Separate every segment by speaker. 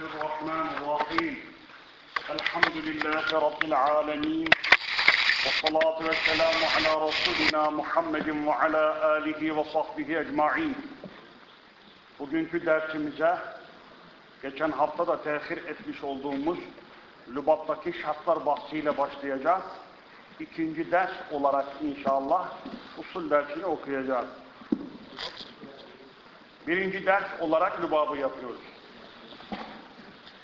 Speaker 1: الرحمن الرحيم الحمد لله رب العالمين والصلاة والسلام على رسولنا محمد وعلى آله وصحبه ecmaîn. Bugünkü dersimize geçen hafta da tehir etmiş olduğumuz Lübat'taki şartlar bahsiyle başlayacağız. İkinci ders olarak inşallah usul dersini okuyacağız. Birinci ders olarak lübabı yapıyoruz.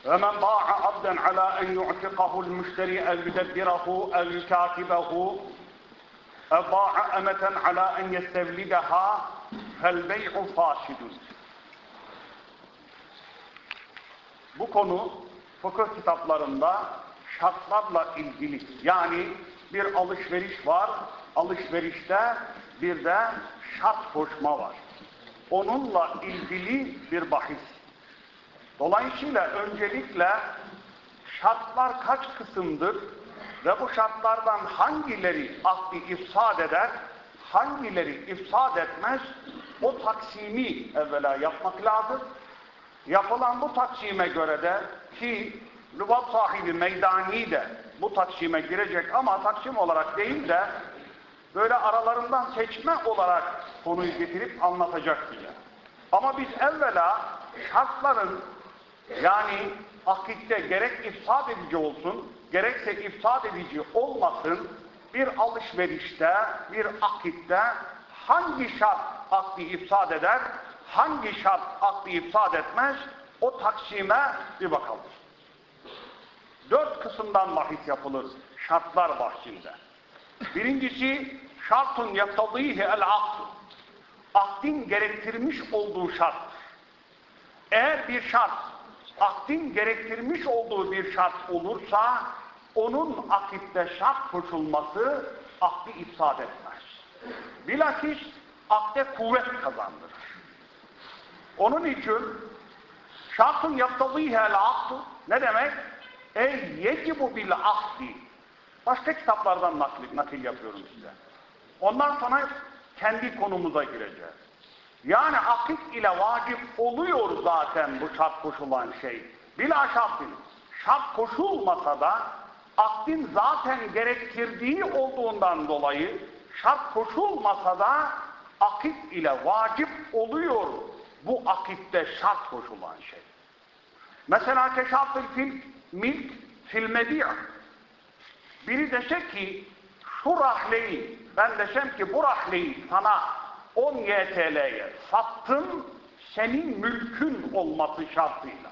Speaker 1: ومن باع عبدا على أن يعتقه المشتري أو يدبره أو يكاتبه أو باع أمة على أن يستولدها فالبيع فاسد Bu konu fıkıh kitaplarında şartlarla ilgili yani bir alışveriş var, alışverişte bir de şart koşma var. Onunla ilgili bir bahis. Dolayısıyla öncelikle şartlar kaç kısımdır ve bu şartlardan hangileri akdi ifsad eder, hangileri ifsad etmez, o taksimi evvela yapmak lazım. Yapılan bu taksime göre de ki lübat sahibi meydani de bu taksime girecek ama taksim olarak değil de böyle aralarından seçme olarak konuyu getirip anlatacak bize. Ama biz evvela şartların yani akitte gerek ifsad edici olsun, gerekse ifsad edici olmasın, bir alışverişte, bir akitte hangi şart akdi ifsad eder, hangi şart akdi ifsad etmez, o taksime bir bakalım. Dört kısımdan bahis yapılır şartlar bahsinde. Birincisi, şartun yattadîhi el-akd. Akdin gerektirmiş olduğu şart. Eğer bir şart akdin gerektirmiş olduğu bir şart olursa onun akitte şart koşulması akdi ifsad etmez. Bilakis akde kuvvet kazandırır. Onun için şartın yaptığıyhel akd ne demek? Ey yecibu bil akdi. Başka kitaplardan nakil, nakil yapıyorum size. Ondan sonra kendi konumuza gireceğiz. Yani akit ile vacip oluyor zaten bu şart koşulan şey. Bila şartın. Şart koşulmasa da akdin zaten gerektirdiği olduğundan dolayı şart koşulmasa da akit ile vacip oluyor bu akitte şart koşulan şey. Mesela keşafül fil, milk fil medi'a. Biri dese ki şu rahleyi, ben desem ki bu rahleyi sana 10 YTL'ye sattım, senin mülkün olması şartıyla.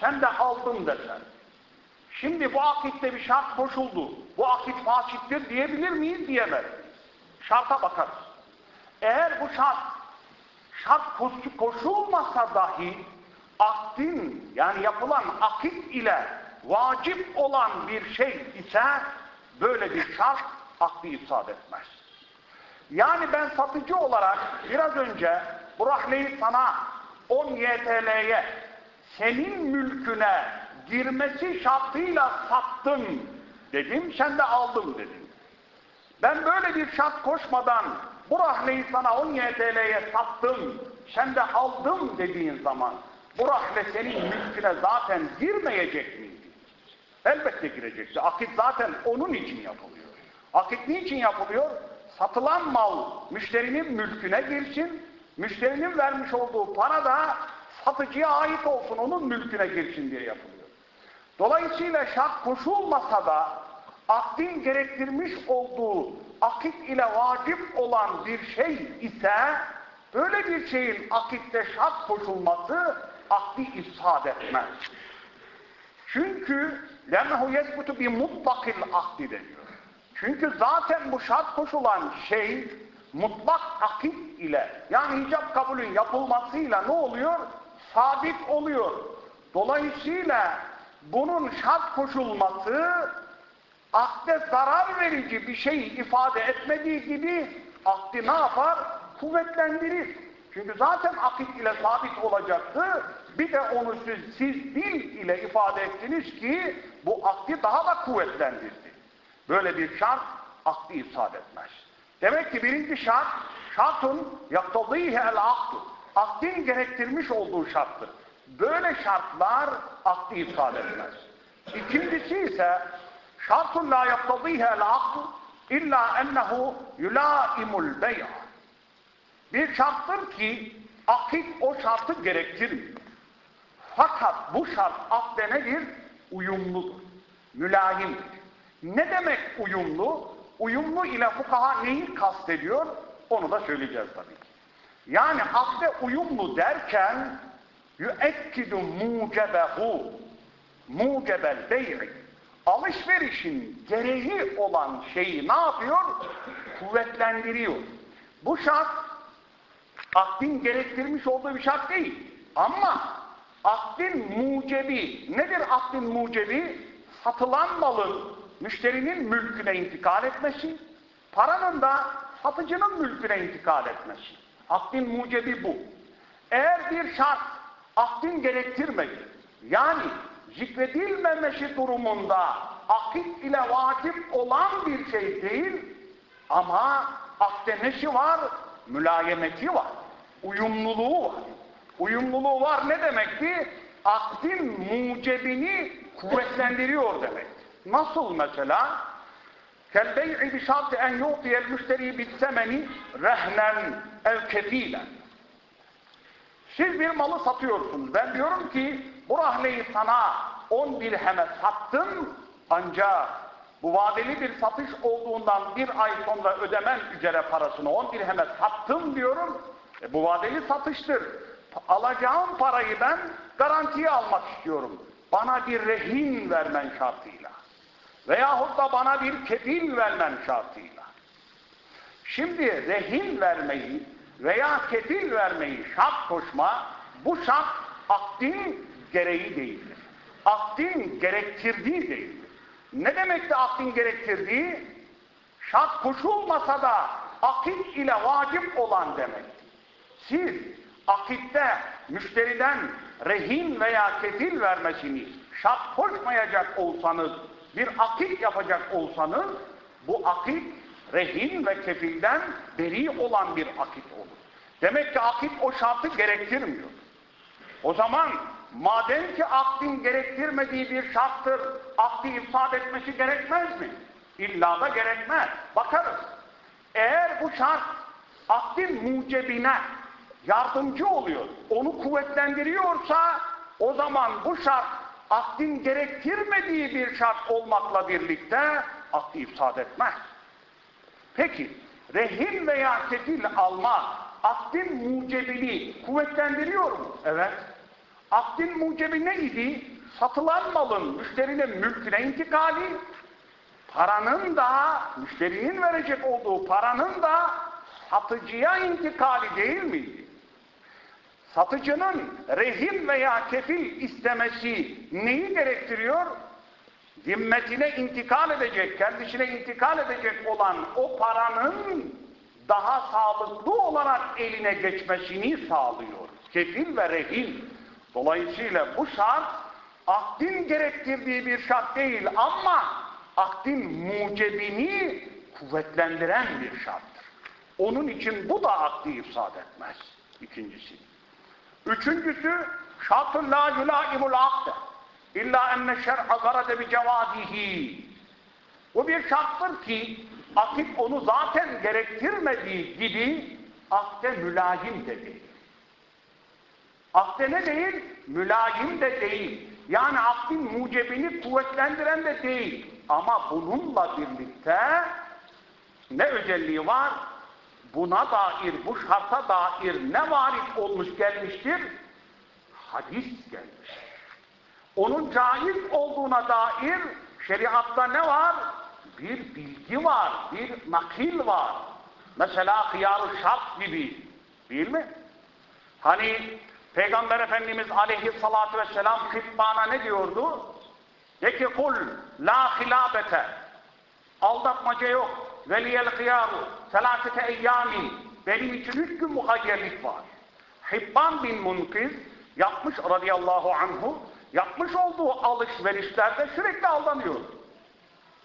Speaker 1: Sen de aldın desen. Şimdi bu akitte bir şart koşuldu. Bu akit fasittir diyebilir miyiz? Diyemez. Şarta bakarız. Eğer bu şart şart koşulmasa dahi akdin yani yapılan akit ile vacip olan bir şey ise böyle bir şart akdi ifsad etmez. Yani ben satıcı olarak biraz önce bu rahleyi sana 10 YTL'ye senin mülküne girmesi şartıyla sattım dedim, sen de aldım dedim. Ben böyle bir şart koşmadan bu rahleyi sana 10 YTL'ye sattım, sen de aldım dediğin zaman bu rahle senin mülküne zaten girmeyecek miydi? Elbette girecekti. Akit zaten onun için yapılıyor. Akit niçin yapılıyor? Satılan mal müşterinin mülküne girsin, müşterinin vermiş olduğu para da satıcıya ait olsun, onun mülküne girsin diye yapılıyor. Dolayısıyla şart koşulmasa da akdin gerektirmiş olduğu akit ile vacip olan bir şey ise böyle bir şeyin akitte şart koşulması akdi ifsad etmez. Çünkü لَنَّهُ يَثْبُتُ بِمُطْلَقِ الْاَقْدِ deniyor. Çünkü zaten bu şart koşulan şey mutlak akit ile yani icap kabulün yapılmasıyla ne oluyor? Sabit oluyor. Dolayısıyla bunun şart koşulması akde zarar verici bir şey ifade etmediği gibi akdi ne yapar? Kuvvetlendirir. Çünkü zaten akit ile sabit olacaktı. Bir de onu siz, siz dil ile ifade ettiniz ki bu akdi daha da kuvvetlendirdi. Böyle bir şart akdi ifsad etmez. Demek ki birinci şart, şartın yaktadîhe el akdu. Akdin gerektirmiş olduğu şarttır. Böyle şartlar aklı ifade etmez. İkincisi ise şartun la yaptadîhel akl illa ennehu yulaimul bey'a. Bir şarttır ki akit o şartı gerektirmiyor. Fakat bu şart akde nedir? Uyumludur. Mülayimdir. Ne demek uyumlu? Uyumlu ile fukaha neyi kastediyor? Onu da söyleyeceğiz tabii. Yani akde uyumlu derken yüekkidu mucebehu mucebel bey'i alışverişin gereği olan şeyi ne yapıyor? Kuvvetlendiriyor. Bu şart akdin gerektirmiş olduğu bir şart değil. Ama akdin mucebi, nedir akdin mucebi? Satılan malın müşterinin mülküne intikal etmesi, paranın da satıcının mülküne intikal etmesi. Akdin mucebi bu. Eğer bir şart akdin gerektirmedi, yani zikredilmemesi durumunda akit ile vacip olan bir şey değil, ama akde neşi var? Mülayemeti var. Uyumluluğu var. Uyumluluğu var ne demek ki? Akdin mucebini kuvvetlendiriyor demek. Nasıl mesela? Şartı en yu'tiyel müşteri bil semeni rehnen ev kefilen. Siz bir malı satıyorsunuz. Ben diyorum ki bu rahleyi sana 10 dirheme sattım ancak bu vadeli bir satış olduğundan bir ay sonra ödemen üzere parasını 10 dirheme sattım diyorum. E, bu vadeli satıştır. Alacağım parayı ben garantiye almak istiyorum. Bana bir rehin vermen şartıyla. Veyahut da bana bir kefil vermen şartıyla. Şimdi rehin vermeyi veya kefil vermeyi şart koşma, bu şart akdin gereği değildir. Akdin gerektirdiği değildir. Ne demekti akdin gerektirdiği? Şart koşulmasa da akit ile vacip olan demek. Siz akitte müşteriden rehin veya kefil vermesini şart koşmayacak olsanız, bir akit yapacak olsanız, bu akit rehin ve kefilden beri olan bir akit olur. Demek ki akit o şartı gerektirmiyor. O zaman madem ki akdin gerektirmediği bir şarttır, akdi ifsad etmesi gerekmez mi? İlla da gerekmez. Bakarız. Eğer bu şart akdin mucebine yardımcı oluyor, onu kuvvetlendiriyorsa o zaman bu şart akdin gerektirmediği bir şart olmakla birlikte akdi ifsad etmez. Peki, rehin veya kefil alma akdin mucebini kuvvetlendiriyor mu? Evet. Akdin mucebi neydi? Satılan malın müşterinin mülküne intikali, paranın da, müşterinin verecek olduğu paranın da satıcıya intikali değil miydi? Satıcının rehin veya kefil istemesi neyi gerektiriyor? Zimmetine intikal edecek, kendisine intikal edecek olan o paranın daha sağlıklı olarak eline geçmesini sağlıyor. Kefil ve rehin. Dolayısıyla bu şart akdin gerektirdiği bir şart değil ama akdin mucebini kuvvetlendiren bir şarttır. Onun için bu da akdi ifsad etmez. İkincisi. Üçüncüsü şartın la yulaimul akde illa enne şer'a garade bi cevadihi. Bu bir şarttır ki akit onu zaten gerektirmediği gibi akde mülayim de değil. Akde ne değil? Mülayim de değil. Yani akdin mucebini kuvvetlendiren de değil. Ama bununla birlikte ne özelliği var? Buna dair, bu şarta dair ne varit olmuş gelmiştir? Hadis gelmiş. Onun caiz olduğuna dair şeriatta ne var? Bir bilgi var, bir nakil var. Mesela hıyar şart gibi. Değil mi? Hani Peygamber Efendimiz aleyhissalatu vesselam hıtbana ne diyordu? De ki kul la hilabete aldatmaca yok veliyel hıyaru selasete eyyamin benim için üç gün muhayyerlik var. Hibban bin Munkiz yapmış radıyallahu anhu yapmış olduğu alışverişlerde sürekli aldanıyor.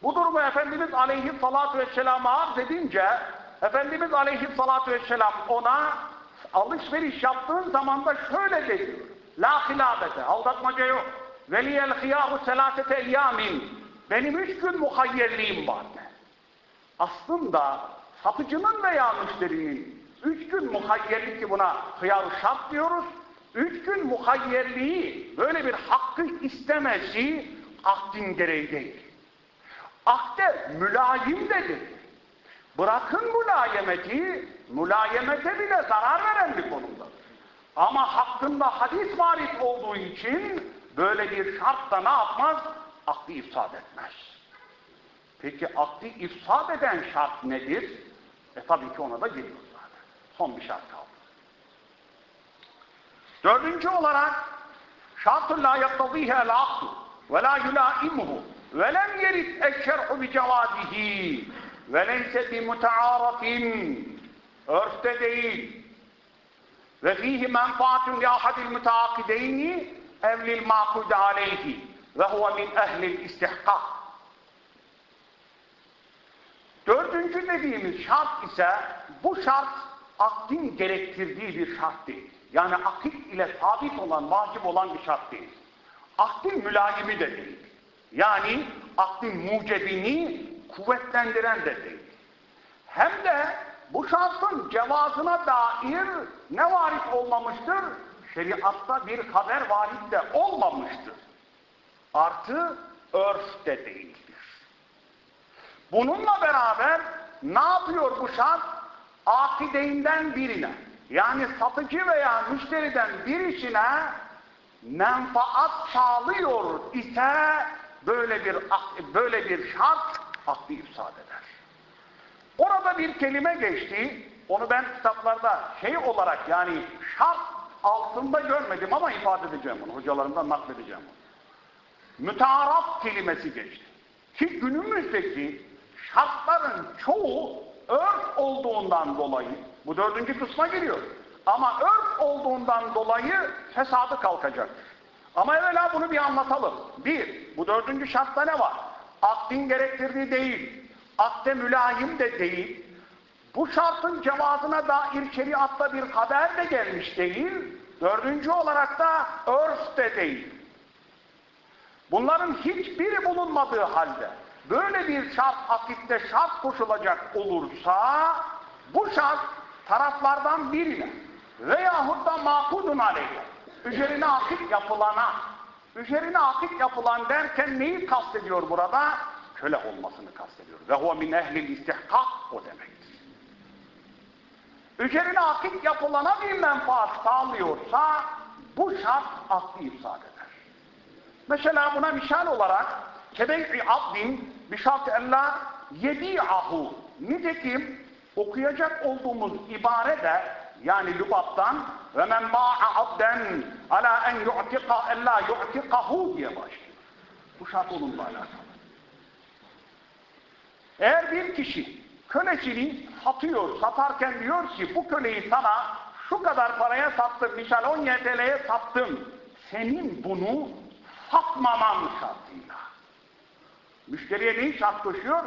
Speaker 1: Bu durumu Efendimiz aleyhissalatu vesselam'a arz edince Efendimiz aleyhissalatu vesselam ona alışveriş yaptığın zaman da şöyle dedi. La hilabete. Aldatmaca yok. Veliyel hıyahu selasete eyyamin. Benim üç gün muhayyerliğim var. Aslında satıcının veya müşterinin üç gün muhayyerlik ki buna hıyar şart diyoruz. Üç gün muhayyerliği böyle bir hakkı istemesi akdin gereği değil. Akde mülayim dedi. Bırakın mülayemeti, mülayemete bile zarar veren bir konuda. Ama hakkında hadis varit olduğu için böyle bir şart da ne yapmaz? Aklı ifsad etmez. Peki aklı ifsad eden şart nedir? E tabii ki ona da geliyoruz zaten. Son bir şart kaldı. Dördüncü olarak şartı la yaktadîhe el-akdu ve la yulâimuhu ve lem yerit eşşer'u bi cevâdihi ve leyse bi mutearafin örfte değil ve fihi menfaatun li ahadil müteakideyni evlil makude aleyhi ve huve min ehlil istihkak Dördüncü dediğimiz şart ise bu şart akdin gerektirdiği bir şart değil. Yani akit ile sabit olan, vacip olan bir şart değil. Akdin mülayimi de değil. Yani akdin mucebini kuvvetlendiren de değil. Hem de bu şartın cevazına dair ne varit olmamıştır? Şeriatta bir haber varit de olmamıştır. Artı örf de değildir. Bununla beraber ne yapıyor bu şart? Akideyinden birine yani satıcı veya müşteriden birisine menfaat sağlıyor ise böyle bir böyle bir şart aklı ifsad eder. Orada bir kelime geçti. Onu ben kitaplarda şey olarak yani şart altında görmedim ama ifade edeceğim onu. Hocalarımdan nakledeceğim onu. Mütearaf kelimesi geçti. Ki günümüzdeki şartların çoğu örf olduğundan dolayı bu dördüncü kısma giriyor. Ama örf olduğundan dolayı fesadı kalkacak. Ama evvela bunu bir anlatalım. Bir, bu dördüncü şartta ne var? Akdin gerektirdiği değil, akde mülayim de değil, bu şartın cevazına dair şeriatta bir haber de gelmiş değil, dördüncü olarak da örf de değil. Bunların hiçbiri bulunmadığı halde böyle bir şart akitte şart koşulacak olursa bu şart taraflardan birine veyahut da makudun aleyhe üzerine akit yapılana üzerine akit yapılan derken neyi kastediyor burada? Köle olmasını kastediyor. Ve huve min ehlil istihkak o demektir. Üzerine akit yapılana bir menfaat sağlıyorsa bu şart aklı ifsad eder. Mesela buna misal olarak kebey'i abdin bir şart ella yedi'ahu nitekim okuyacak olduğumuz ibare de yani lügattan ve men ba'a abden ala en yu'tika ella yu'tikahu diye başlıyor. Bu şart onunla alakalı. Eğer bir kişi kölesini satıyor, satarken diyor ki bu köleyi sana şu kadar paraya sattım, misal 10 YTL'ye sattım. Senin bunu satmaman şartıyla. Müşteriye neyi şart koşuyor?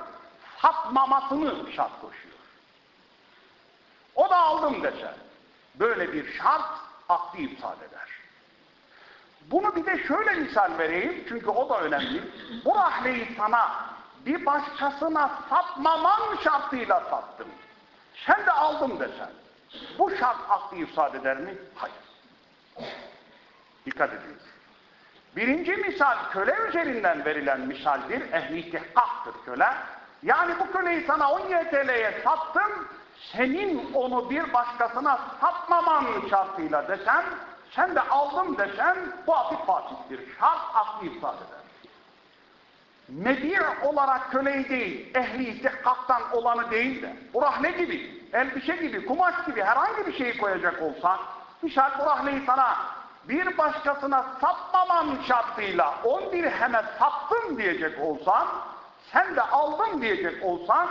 Speaker 1: Satmamasını şart koşuyor. O da aldım dese. Böyle bir şart aklı iptal eder. Bunu bir de şöyle misal vereyim çünkü o da önemli. Bu rahleyi sana bir başkasına satmaman şartıyla sattım. Sen de aldım desen. Bu şart aklı ifsad eder mi? Hayır. Dikkat edin. Birinci misal köle üzerinden verilen misaldir. Ehli istihkaktır köle. Yani bu köleyi sana 10 YTL'ye sattım, senin onu bir başkasına satmaman şartıyla desen, sen de aldım desen, bu hafif fasittir. Şart aklı ifade eder. Medir olarak köleyi değil, ehli istihkaktan olanı değil de, bu rahle gibi, elbise gibi, kumaş gibi herhangi bir şeyi koyacak olsan, misal bu rahleyi sana bir başkasına satmaman şartıyla on dirheme sattım diyecek olsan, sen de aldın diyecek olsan,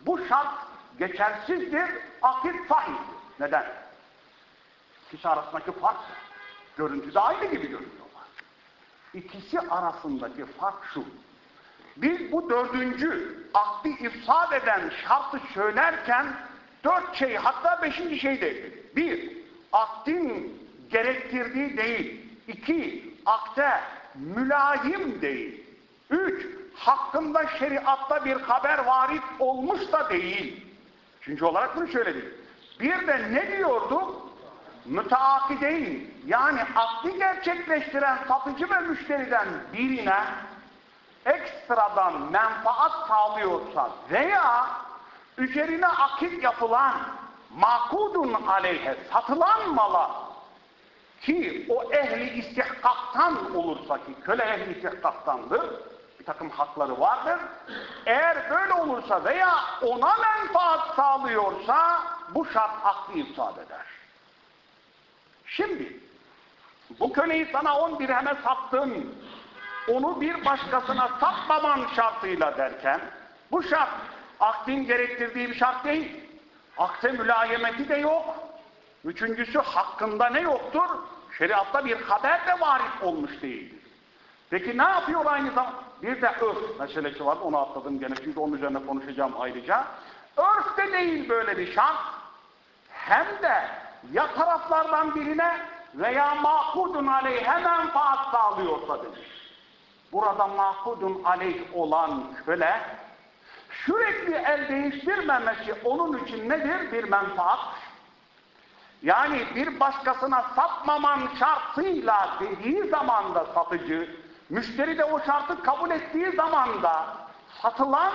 Speaker 1: bu şart geçersizdir, akit sahihtir. Neden? İkisi arasındaki fark, görüntüde aynı gibi görünüyorlar. İkisi arasındaki fark şu, biz bu dördüncü akli ifsad eden şartı söylerken dört şey hatta beşinci şey de Bir, akdin gerektirdiği değil, iki, akte mülayim değil. Üç, hakkında şeriatta bir haber varit olmuş da değil. Üçüncü olarak bunu söyledik. Bir de ne diyordu? Müteakideyn yani akli gerçekleştiren satıcı ve müşteriden birine ekstradan menfaat sağlıyorsa veya üzerine akit yapılan makudun aleyhe satılan mala ki o ehli istihkaktan olursa ki köle ehli istihkaktandır bir takım hakları vardır. Eğer böyle olursa veya ona menfaat sağlıyorsa bu şart aklı ifade eder. Şimdi bu köleyi sana on dirheme sattım onu bir başkasına satmaman şartıyla derken bu şart akdin gerektirdiği bir şart değil. Akde mülayemeti de yok. Üçüncüsü hakkında ne yoktur? Şeriatta bir haber de varit olmuş değildir. Peki ne yapıyor aynı zamanda? Bir de örf meselesi var. Onu atladım gene çünkü onun üzerine konuşacağım ayrıca. Örf de değil böyle bir şart. Hem de ya taraflardan birine veya mahkudun aleyhe menfaat sağlıyorsa demiş. Burada mahkudun aleyh olan köle sürekli el değiştirmemesi onun için nedir? Bir menfaat. Yani bir başkasına satmaman şartıyla dediği zamanda satıcı, müşteri de o şartı kabul ettiği zamanda satılan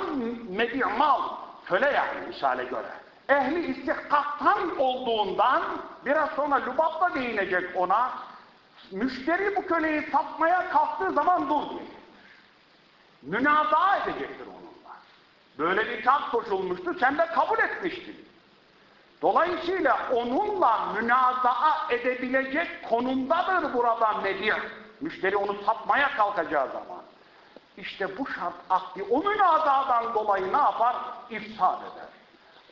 Speaker 1: mebi mal, köle yani misale göre, ehli istihkaktan olduğundan biraz sonra Lubab değinecek ona, müşteri bu köleyi satmaya kalktığı zaman dur diyor. Münazaa edecektir onunla. Böyle bir şart koşulmuştu, sen de kabul etmiştin. Dolayısıyla onunla münazaa edebilecek konumdadır burada medya. Müşteri onu satmaya kalkacağı zaman. İşte bu şart akdi o münazadan dolayı ne yapar? İfsad eder.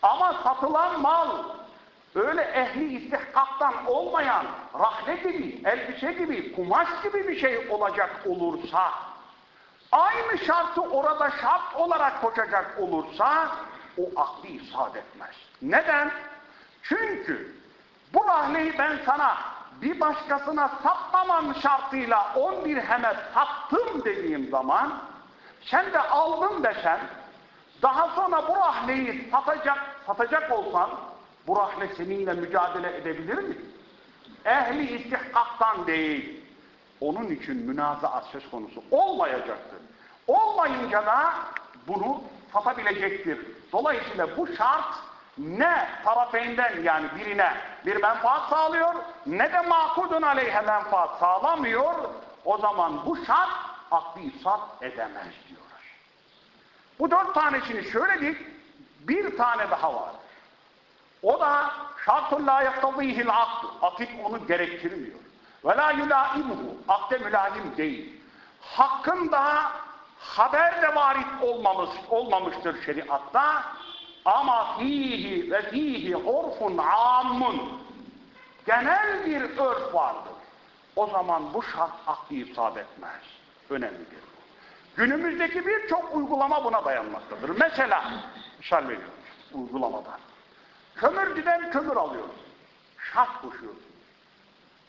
Speaker 1: Ama satılan mal öyle ehli istihkaktan olmayan rahle gibi, elbise gibi, kumaş gibi bir şey olacak olursa aynı şartı orada şart olarak koşacak olursa o akli ifsad etmez. Neden? Çünkü bu rahleyi ben sana bir başkasına satmaman şartıyla on bir heme sattım dediğim zaman sen de aldın desen daha sonra bu rahleyi satacak, satacak olsan bu rahle seninle mücadele edebilir mi? Ehli istihkaktan değil. Onun için münazaat söz konusu olmayacaktır. Olmayınca da bunu satabilecektir. Dolayısıyla bu şart ne tarafeyinden yani birine bir menfaat sağlıyor ne de makudun aleyhe menfaat sağlamıyor o zaman bu şart aklı ifsat edemez diyoruz. Bu dört tanesini söyledik bir tane daha var. O da şartun la yaktadihil akd. Akit onu gerektirmiyor. Ve la yulaimuhu. Akde mülayim değil. Hakkında haber de varit olmamış, olmamıştır şeriatta ama fihi ve fihi orfun ammun genel bir örf vardır. O zaman bu şart akli ifade etmez. Önemlidir. Günümüzdeki birçok uygulama buna dayanmaktadır. Mesela, misal veriyorum uygulamadan. Kömürcüden kömür alıyoruz. Şart koşuyorsun.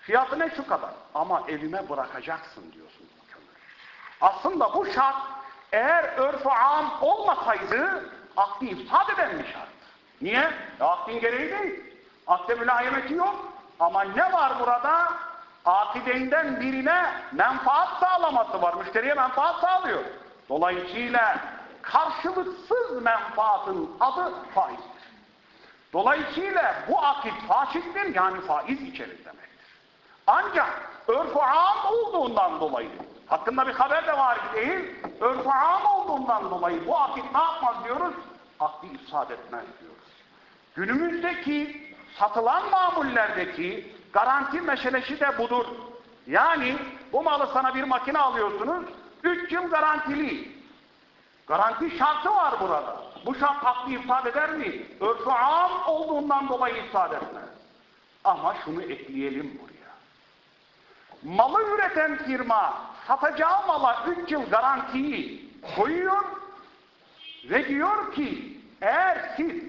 Speaker 1: Fiyatı ne şu kadar. Ama evime bırakacaksın diyorsun bu kömür. Aslında bu şart eğer örf-ü am olmasaydı akli ifsad eden bir şart. Niye? E, aklin gereği değil. Akde mülahemeti yok. Ama ne var burada? Akideyinden birine menfaat sağlaması var. Müşteriye menfaat sağlıyor. Dolayısıyla karşılıksız menfaatın adı faizdir. Dolayısıyla bu akit faşittir yani faiz içerir demektir. Ancak örf-ü am olduğundan dolayı hakkında bir haber de var değil, örf-ü am olduğundan dolayı bu akit ne yapmaz diyoruz? Akli ifsad etmez diyoruz. Günümüzdeki satılan mamullerdeki garanti meselesi de budur. Yani bu malı sana bir makine alıyorsunuz, 3 yıl garantili. Garanti şartı var burada. Bu şart haklı ifade eder mi? Örfü am olduğundan dolayı ifade etmez. Ama şunu ekleyelim buraya. Malı üreten firma satacağı mala 3 yıl garantiyi koyuyor ve diyor ki eğer siz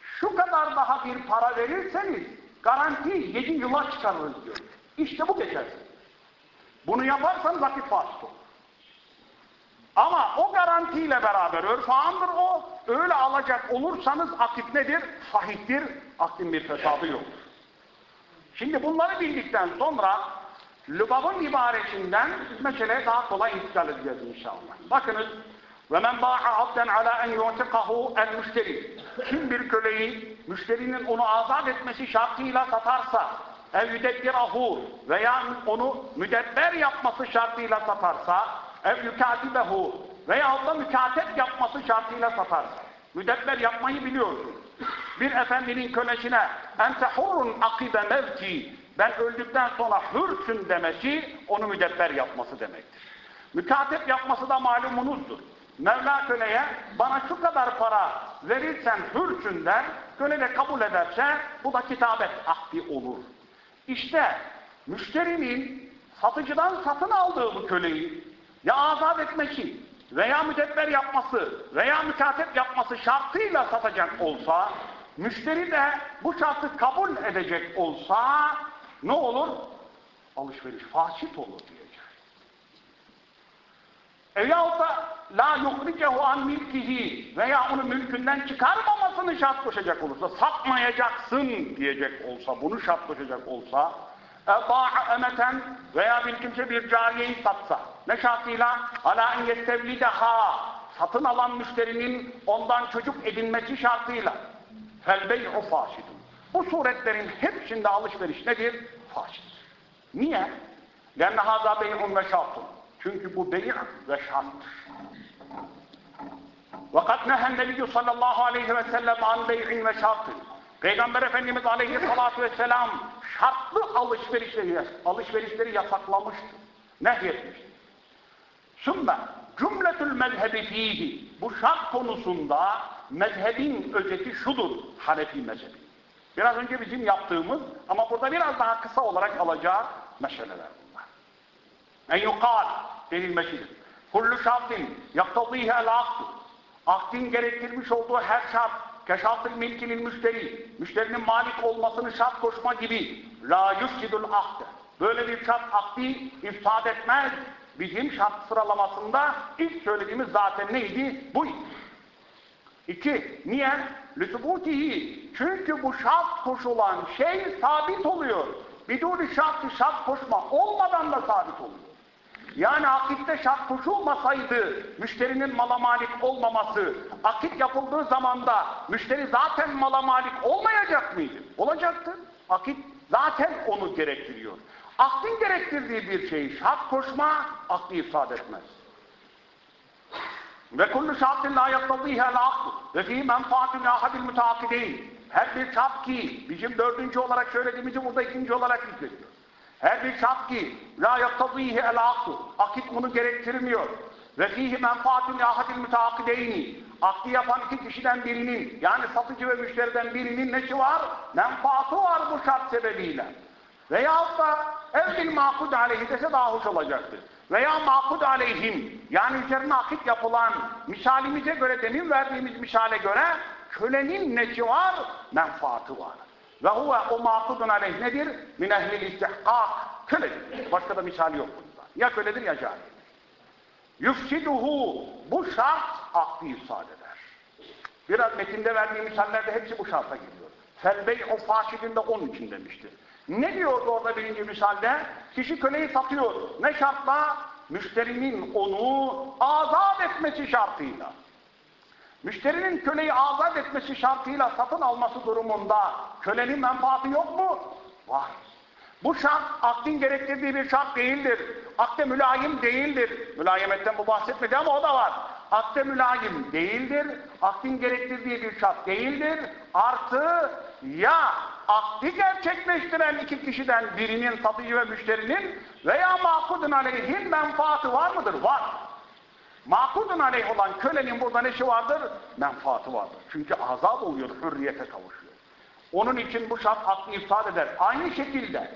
Speaker 1: şu kadar daha bir para verirseniz garanti 7 yıla çıkarırız diyor. İşte bu geçersiz. Bunu yaparsanız akit fasit olur. Ama o garantiyle beraber örfaandır o. Öyle alacak olursanız akit nedir? Sahihtir. Akdin bir fesadı yoktur. Şimdi bunları bildikten sonra lübabın ibaretinden meseleye daha kolay intikal edeceğiz inşallah. Bakınız ve men ba'a abden ala en yu'tikahu el. Kim bir köleyi müşterinin onu azat etmesi şartıyla satarsa ev yüdekkirahu veya onu müdebber yapması şartıyla satarsa ev yukatibehu veya da mükatep yapması şartıyla satarsa müdebber yapmayı biliyorsun. Bir efendinin kölesine ente hurrun akibe mevki ben öldükten sonra hürsün demesi onu müdebber yapması demektir. Mükatep yapması da malumunuzdur. Mevla köleye bana şu kadar para verirsen hürsün der, köle de kabul ederse bu da kitabet ahdi olur. İşte müşterinin satıcıdan satın aldığı bu köleyi ya azat etmesi veya müdebber yapması veya mükatep yapması şartıyla satacak olsa müşteri de bu şartı kabul edecek olsa ne olur? Alışveriş fasit olur diyecek. Veyahut da la yuhricehu an milkihi veya onu mülkünden çıkarmamasını şart koşacak olursa satmayacaksın diyecek olsa bunu şart koşacak olsa eba'a emeten veya bir kimse bir cariyeyi satsa ne şartıyla ala en yestevlideha satın alan müşterinin ondan çocuk edinmesi şartıyla fel bey'u fasidun bu suretlerin hepsinde alışveriş nedir? Fasit. Niye? لَنَّ هَذَا بَيْعٌ وَشَرْطٌ Çünkü bu bey' ve şarttır. وَقَدْ نَهَا النَّبِيُّ sallallahu aleyhi ve sellem an bey'in ve şartın. Peygamber Efendimiz aleyhissalatu vesselam şartlı alışverişleri, alışverişleri yasaklamıştır. Nehyetmiştir. Sümme cümletül mezhebi fihi. Bu şart konusunda mezhebin özeti şudur. Hanefi mezhebi. Biraz önce bizim yaptığımız ama burada biraz daha kısa olarak alacağı meseleler bunlar. En yukal denilmesidir. Kullu şartin yaktadîhe el akdu. Akdin gerektirmiş olduğu her şart keşafil milkinin müşteri, müşterinin malik olmasını şart koşma gibi la yufsidul ahde. Böyle bir şart akdi ifsad etmez. Bizim şart sıralamasında ilk söylediğimiz zaten neydi? Buydu. İki, niye? Lütubutihi. Çünkü bu şart koşulan şey sabit oluyor. Bidûri şartı şart koşma olmadan da sabit oluyor. Yani akitte şart koşulmasaydı müşterinin mala malik olmaması, akit yapıldığı zamanda müşteri zaten mala malik olmayacak mıydı? Olacaktı. Akit zaten onu gerektiriyor. Akdin gerektirdiği bir şeyi şart koşma aklı ifade etmez. Ve kullu şartın la yaktadîhe l-akl ve fî menfaatun ahadil müteakideyn. Her bir şart ki, bizim dördüncü olarak söylediğimizi burada ikinci olarak zikrediyor. Her bir şart ki, la yaktadîhe l-akl. Akit bunu gerektirmiyor. Ve fîhi menfaatun ahadil müteakideyni. Akdi yapan iki kişiden birinin, yani satıcı ve müşteriden birinin neşi var? Menfaatı var bu şart sebebiyle. Veyahut da evlil makud aleyhi dese daha hoş olacaktır. Veya makud aleyhim yani üzerine akit yapılan misalimize göre demin verdiğimiz misale göre kölenin neci var? Menfaatı var. Ve huve o makudun aleyh nedir? Min ehlil istihkak. Köledir. Başka da misali yok bunda. Ya köledir ya cahil. Yufsiduhu. Bu şart aklı ifsad eder. Biraz metinde verdiğim misallerde hepsi bu şarta geliyor. Felbey-o faşidinde onun için demiştir. Ne diyordu orada birinci misalde? Kişi köleyi satıyor. Ne şartla? Müşterinin onu azat etmesi şartıyla. Müşterinin köleyi azat etmesi şartıyla satın alması durumunda kölenin menfaati yok mu? Var. Bu şart akdin gerektirdiği bir şart değildir. Akde mülayim değildir. Mülayimetten bu bahsetmedi ama o da var. Akde mülayim değildir. Akdin gerektirdiği bir şart değildir. Artı ya akdi gerçekleştiren iki kişiden birinin satıcı ve müşterinin veya makudun aleyhin menfaati var mıdır? Var. Makudun aleyh olan kölenin burada neşi vardır? Menfaati vardır. Çünkü azat oluyor, hürriyete kavuşuyor. Onun için bu şart aklı ifade eder. Aynı şekilde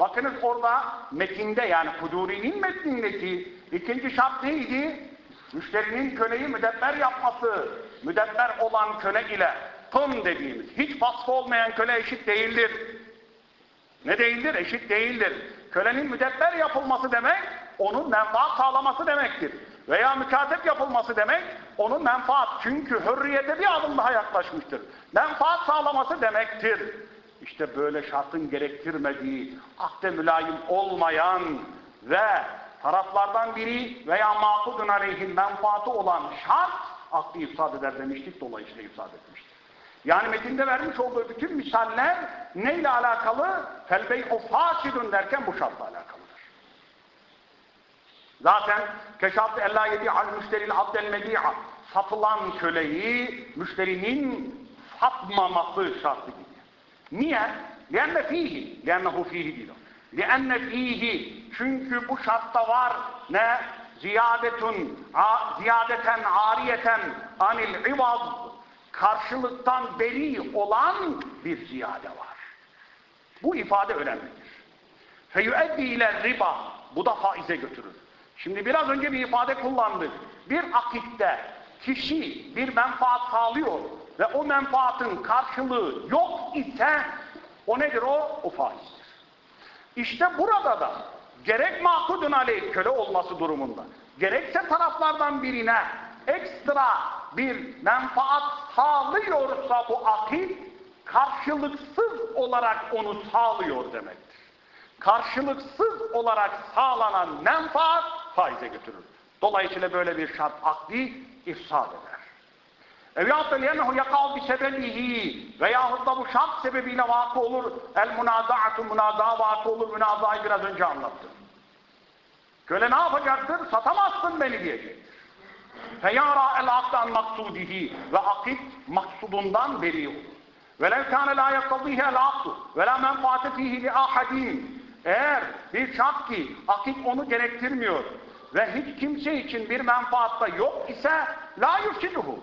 Speaker 1: bakınız orada metinde yani Kuduri'nin metnindeki ikinci şart neydi? Müşterinin köleyi müdebber yapması. Müdebber olan köle ile tım dediğimiz hiç vasfı olmayan köle eşit değildir. Ne değildir? Eşit değildir. kölenin müdebber yapılması demek, onun menfaat sağlaması demektir. Veya mükatep yapılması demek, onun menfaat. Çünkü hürriyete bir adım daha yaklaşmıştır. Menfaat sağlaması demektir. İşte böyle şartın gerektirmediği, akde mülayim olmayan ve taraflardan biri veya makudun aleyhin menfaatı olan şart aklı ifsad eder demiştik, dolayısıyla ifsad etmiştir. Yani metinde vermiş olduğu bütün misaller neyle alakalı? Felbey'u fasidun derken bu şartla alakalıdır. Zaten keşaf ella yedi al müşteril abdel medi'a satılan köleyi müşterinin satmaması şartı gibi. Niye? لِأَنَّ ف۪يهِ لِأَنَّهُ ف۪يهِ diyor. لِأَنَّ ف۪يهِ Çünkü bu şartta var ne? Ziyadetun, ziyadeten, ariyeten anil ivaz karşılıktan beri olan bir ziyade var. Bu ifade önemlidir. Feyüeddi ile riba bu da faize götürür. Şimdi biraz önce bir ifade kullandık. Bir akitte kişi bir menfaat sağlıyor ve o menfaatın karşılığı yok ise o nedir o? O faizdir. İşte burada da gerek makudun aleyh köle olması durumunda gerekse taraflardan birine ekstra bir menfaat sağlıyorsa bu akit karşılıksız olarak onu sağlıyor demektir. Karşılıksız olarak sağlanan menfaat faize götürür. Dolayısıyla böyle bir şart akli ifsad eder. Eviyat da liyennehu yakal bi sebebihi veyahut da bu şart sebebiyle vakı olur. El münazaatu münaza vakı olur. Münazayı biraz önce anlattım. Köle ne yapacaktır? Satamazsın beni diyecektir Feyara el akdan maksudihi ve akit maksudundan beri olur. Velev kâne lâ yaktadîhe el akdu ve lâ menfaate fîhî li ahadîn. Eğer bir şart ki akit onu gerektirmiyor ve hiç kimse için bir menfaatta yok ise la yufsiduhu.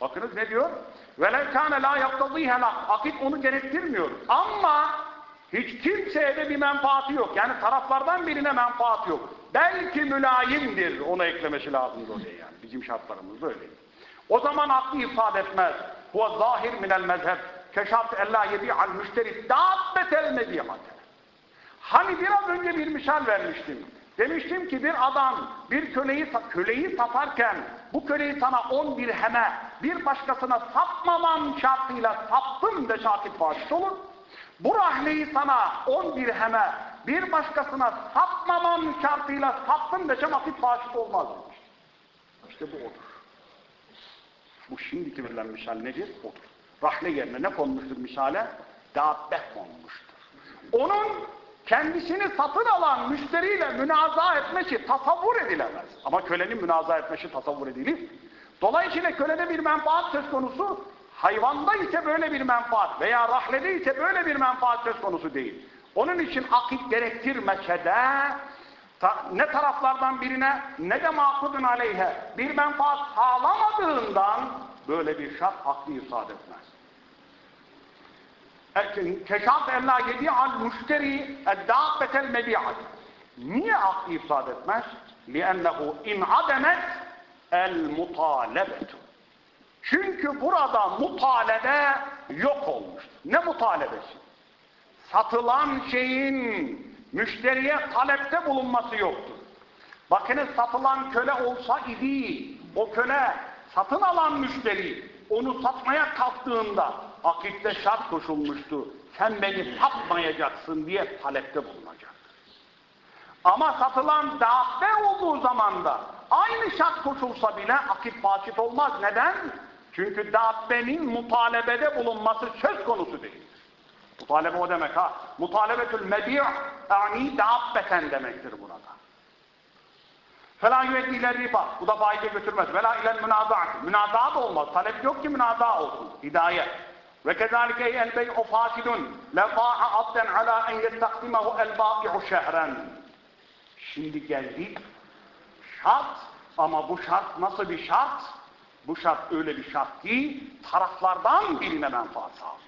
Speaker 1: Bakınız ne diyor? وَلَوْ كَانَ لَا يَقْتَضِيهَ Akit onu gerektirmiyor. Ama hiç kimseye de bir menfaati yok. Yani taraflardan birine menfaat yok. Belki mülayimdir. Ona eklemesi lazım oraya yani. Bizim şartlarımız böyle. O zaman aklı ifade etmez. Huve zahir minel mezheb. Keşaf ella yebi'al müşteri dabbetel medihate. Hani biraz önce bir misal vermiştim. Demiştim ki bir adam bir köleyi, köleyi satarken bu köleyi sana on bir heme bir başkasına satmaman şartıyla sattım de şakit faşit olur. Bu rahleyi sana on bir heme bir başkasına satmaman şartıyla sattım de şakit faşit olmaz. İşte bu odur. Bu şimdiki verilen misal nedir? Odur. Rahle yerine ne konmuştur misale? Dabbe konmuştur. Onun kendisini satın alan müşteriyle münaza etmesi tasavvur edilemez. Ama kölenin münaza etmesi tasavvur edilir. Dolayısıyla kölede bir menfaat söz konusu, hayvanda ise böyle bir menfaat veya rahlede ise böyle bir menfaat söz konusu değil. Onun için akit gerektirmese de ta, ne taraflardan birine ne de makudun aleyhe bir menfaat sağlamadığından böyle bir şart akli ifade etmez. Keşaf ella yedi al müşteri eddâbetel mebi'at. Niye aklı ifade etmez? لِأَنَّهُ اِنْ عَدَمَتْ el-mutalebetu. Çünkü burada mutalebe yok olmuş. Ne mutalebesi? Satılan şeyin müşteriye talepte bulunması yoktur. Bakınız satılan köle olsa idi, o köle satın alan müşteri onu satmaya kalktığında akitte şart koşulmuştu. Sen beni satmayacaksın diye talepte bulunacak. Ama satılan dabbe olduğu zaman da aynı şart koşulsa bile akit fasit olmaz. Neden? Çünkü dabbenin mutalebede bulunması söz konusu değil. Mutalebe o demek ha. Mutalebetül mebi' a'ni dabbeten demektir burada. Fela yüeddi iler riba. Bu da faide götürmez. Vela ilen münaza'at. Münaza'a da olmaz. Talep yok ki münaza olsun. Hidayet. Ve kezalike el bey'u fasidun. Lefa'a abden ala en yettakdimehu el baki'u şehren. Şimdi geldik. Şart. Ama bu şart nasıl bir şart? Bu şart öyle bir şart ki taraflardan birine menfaat sağlar.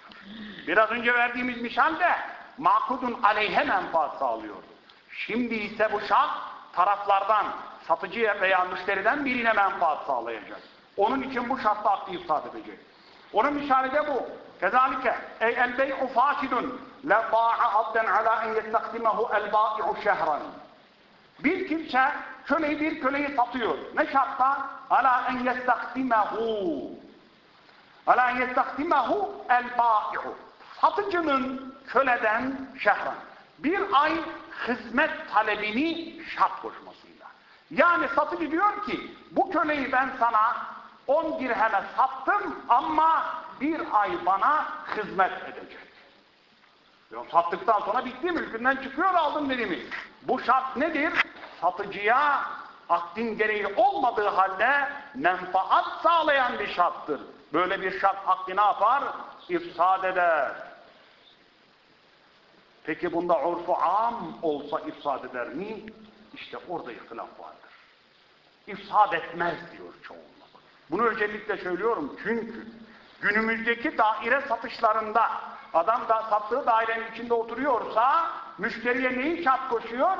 Speaker 1: Biraz önce verdiğimiz misalde makudun aleyhe menfaat sağlıyordu. Şimdi ise bu şart taraflardan, satıcıya veya müşteriden birine menfaat sağlayacak. Onun için bu şartla aklı ifade edecek. Onun misali de bu. Kezalike ey el bey'u fasidun la ba'a abden ala en yestakdimehu el ba'i'u şehran. Bir kimse köleyi bir köleyi satıyor. Ne şartta? Ala en yestakdimehu. Ala en yestakdimehu el ba'i'u. Satıcının köleden şehran. Bir ay hizmet talebini şart koşmasıyla. Yani satıcı diyor ki bu köleyi ben sana 10 dirheme sattım ama bir ay bana hizmet edecek. Ya sattıktan sonra bitti mülkünden çıkıyor aldım dediğimiz. Bu şart nedir? Satıcıya akdin gereği olmadığı halde menfaat sağlayan bir şarttır. Böyle bir şart akdi ne yapar? İfsad eder. Peki bunda urfu am olsa ifsad eder mi? İşte orada ihtilaf vardır. İfsad etmez diyor çoğunluk. Bunu özellikle söylüyorum çünkü günümüzdeki daire satışlarında adam da sattığı dairenin içinde oturuyorsa müşteriye neyi şart koşuyor?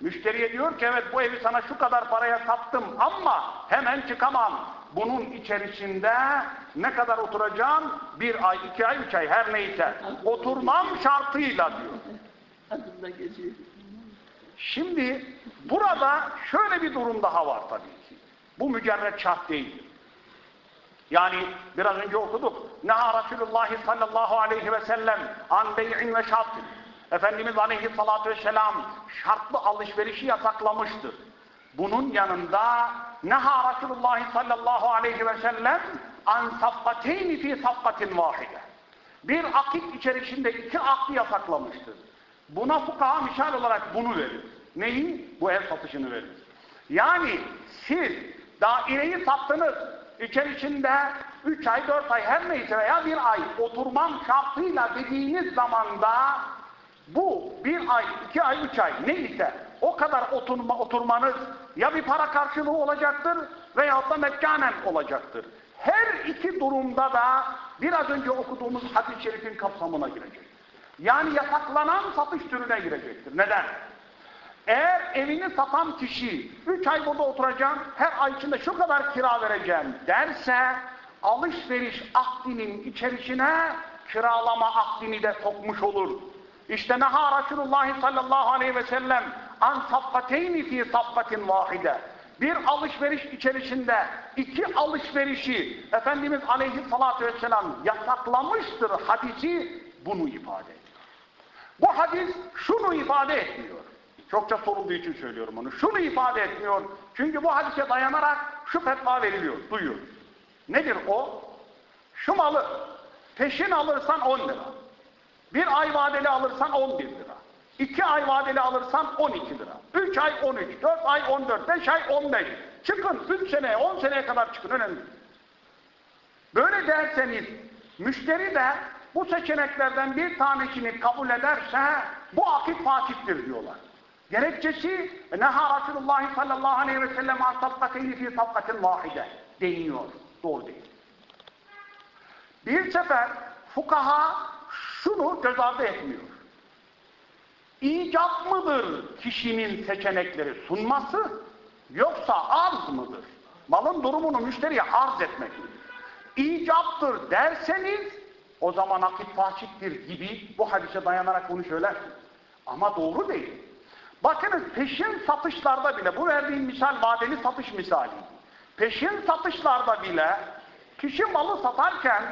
Speaker 1: Müşteriye diyor ki evet bu evi sana şu kadar paraya sattım ama hemen çıkamam. Bunun içerisinde ne kadar oturacağım? Bir ay, iki ay, üç ay her neyse. Oturmam şartıyla diyor. Şimdi burada şöyle bir durum daha var tabii ki. Bu mücerret şart değil. Yani biraz önce okuduk. Neha Resulullah sallallahu aleyhi ve sellem an bey'in ve şartın. Efendimiz aleyhissalatü vesselam şartlı alışverişi yasaklamıştır. Bunun yanında neha Resulullah sallallahu aleyhi ve sellem an safkateyni fi safkatin vahide. Bir akit içerisinde iki akdi yasaklamıştır. Buna fukaha misal olarak bunu verir. Neyi? Bu ev satışını verir. Yani siz daireyi sattınız, içerisinde 3 ay, 4 ay her neyse veya bir ay oturmam şartıyla dediğiniz zamanda bu bir ay, iki ay, üç ay neyse o kadar oturma, oturmanız ya bir para karşılığı olacaktır veyahut da mekkanen olacaktır. Her iki durumda da biraz önce okuduğumuz hadis-i şerifin kapsamına girecek. Yani yasaklanan satış türüne girecektir. Neden? Eğer evini satan kişi 3 ay burada oturacağım, her ay içinde şu kadar kira vereceğim derse alışveriş akdinin içerisine kiralama akdini de sokmuş olur. İşte neha Resulullah sallallahu aleyhi ve sellem an safkateyni fi safkatin vahide. Bir alışveriş içerisinde iki alışverişi Efendimiz aleyhissalatü vesselam yasaklamıştır hadisi bunu ifade ediyor. Bu hadis şunu ifade etmiyor. Çokça sorulduğu için söylüyorum onu. Şunu ifade etmiyor. Çünkü bu hadise dayanarak şu fetva veriliyor, duyuyor. Nedir o? Şu malı peşin alırsan 10 lira. Bir ay vadeli alırsan 11 lira. İki ay vadeli alırsan 12 lira. Üç ay 13, dört ay 14, beş ay 15. Çıkın üç sene, on seneye kadar çıkın önemli. Böyle derseniz müşteri de bu seçeneklerden bir tanesini kabul ederse bu akit fasittir diyorlar. Gerekçesi neha Resulullah sallallahu aleyhi ve sellem an sabkateyni fi sabkatin vahide deniyor. Doğru değil. Bir sefer fukaha şunu göz ardı etmiyor. İcap mıdır kişinin seçenekleri sunması yoksa arz mıdır? Malın durumunu müşteriye arz etmek midir? İcaptır derseniz o zaman akit fasittir gibi bu hadise dayanarak bunu söylersiniz. Ama doğru değil. Bakınız peşin satışlarda bile, bu verdiğim misal vadeli satış misali. Peşin satışlarda bile kişi malı satarken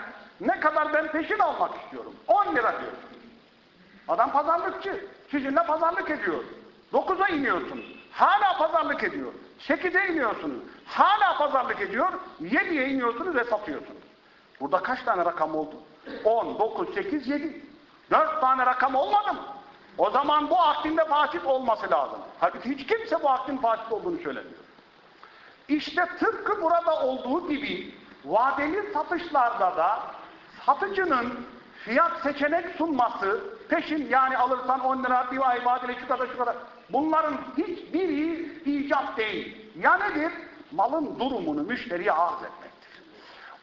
Speaker 1: ne kadar ben peşin almak istiyorum? 10 lira diyor. Adam pazarlıkçı. Sizinle pazarlık ediyor. 9'a iniyorsunuz. Hala pazarlık ediyor. 8'e iniyorsunuz. Hala pazarlık ediyor. 7'ye iniyorsunuz ve satıyorsunuz. Burada kaç tane rakam oldu? 10, 9, 8, 7. 4 tane rakam olmadı mı? O zaman bu akdinde fasit olması lazım. Halbuki hiç kimse bu akdin fasit olduğunu söylemiyor. İşte tıpkı burada olduğu gibi vadeli satışlarda da satıcının fiyat seçenek sunması peşin yani alırsan 10 lira bir ay vadeli şu kadar şu kadar bunların hiçbiri icap değil. Ya nedir? Malın durumunu müşteriye arz etmektir.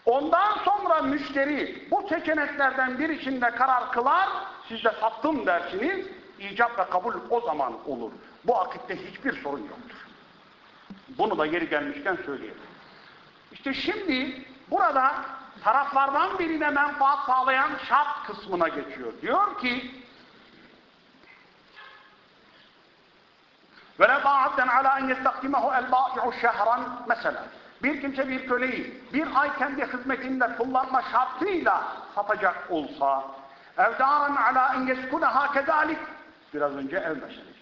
Speaker 1: Ondan sonra müşteri bu seçeneklerden birisinde karar kılar siz de sattım dersiniz icap ve kabul o zaman olur. Bu akitte hiçbir sorun yoktur. Bunu da yeri gelmişken söyleyelim. İşte şimdi burada taraflardan birine menfaat sağlayan şart kısmına geçiyor. Diyor ki ta'adden ala en yestakdimehu el ba'i'u şehran mesela bir kimse bir köleyi bir ay kendi hizmetinde kullanma şartıyla satacak olsa evdaran ala en yeskuneha kezalik biraz önce ev meselesi.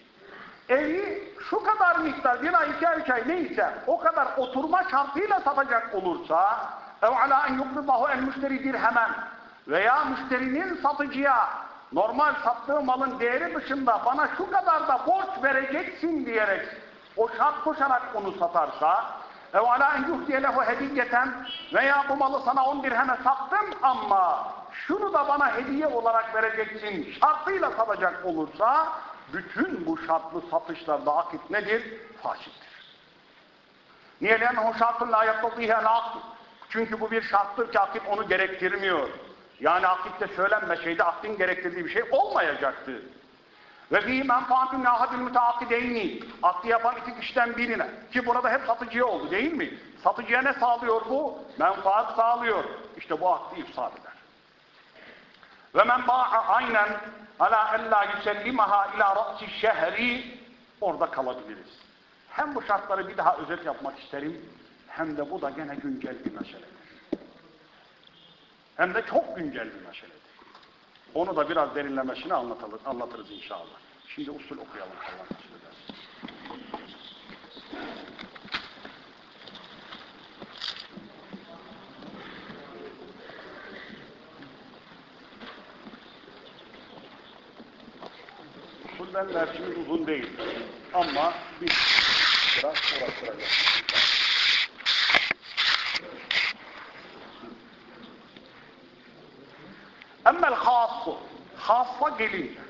Speaker 1: Evi şu kadar miktar bir ay iki ay üç ay neyse o kadar oturma şartıyla satacak olursa ev ala en yukridahu el müşteri dirhemen veya müşterinin satıcıya normal sattığı malın değeri dışında bana şu kadar da borç vereceksin diyerek o şart koşarak onu satarsa ev ala en yuhdiyelehu hediyeten veya bu malı sana on dirheme sattım ama şunu da bana hediye olarak vereceksin şartıyla satacak olursa bütün bu şartlı satışlarda akit nedir? Fasittir. Niye lennehu şartın la yakladıyhe çünkü bu bir şarttır ki akit onu gerektirmiyor. Yani akitte söylenme şeyde akdin gerektirdiği bir şey olmayacaktı. Ve fi menfaatun ahadil müteakideyni akdi yapan iki kişiden birine ki burada hep satıcıya oldu değil mi? Satıcıya ne sağlıyor bu? Menfaat sağlıyor. İşte bu akdi ifsad eder. Ve men ba'a aynen ala ella yusellimaha ila ra'si şehri orada kalabiliriz. Hem bu şartları bir daha özet yapmak isterim hem de bu da gene güncel bir meseledir. Hem de çok güncel bir meseledir. Onu da biraz derinlemesine anlatılır, anlatırız inşallah. Şimdi usul okuyalım Allah ederse. Usulden dersimiz uzun değil. Ama bir biraz uğraştıracağız. Emmel hasu, hassa gelince.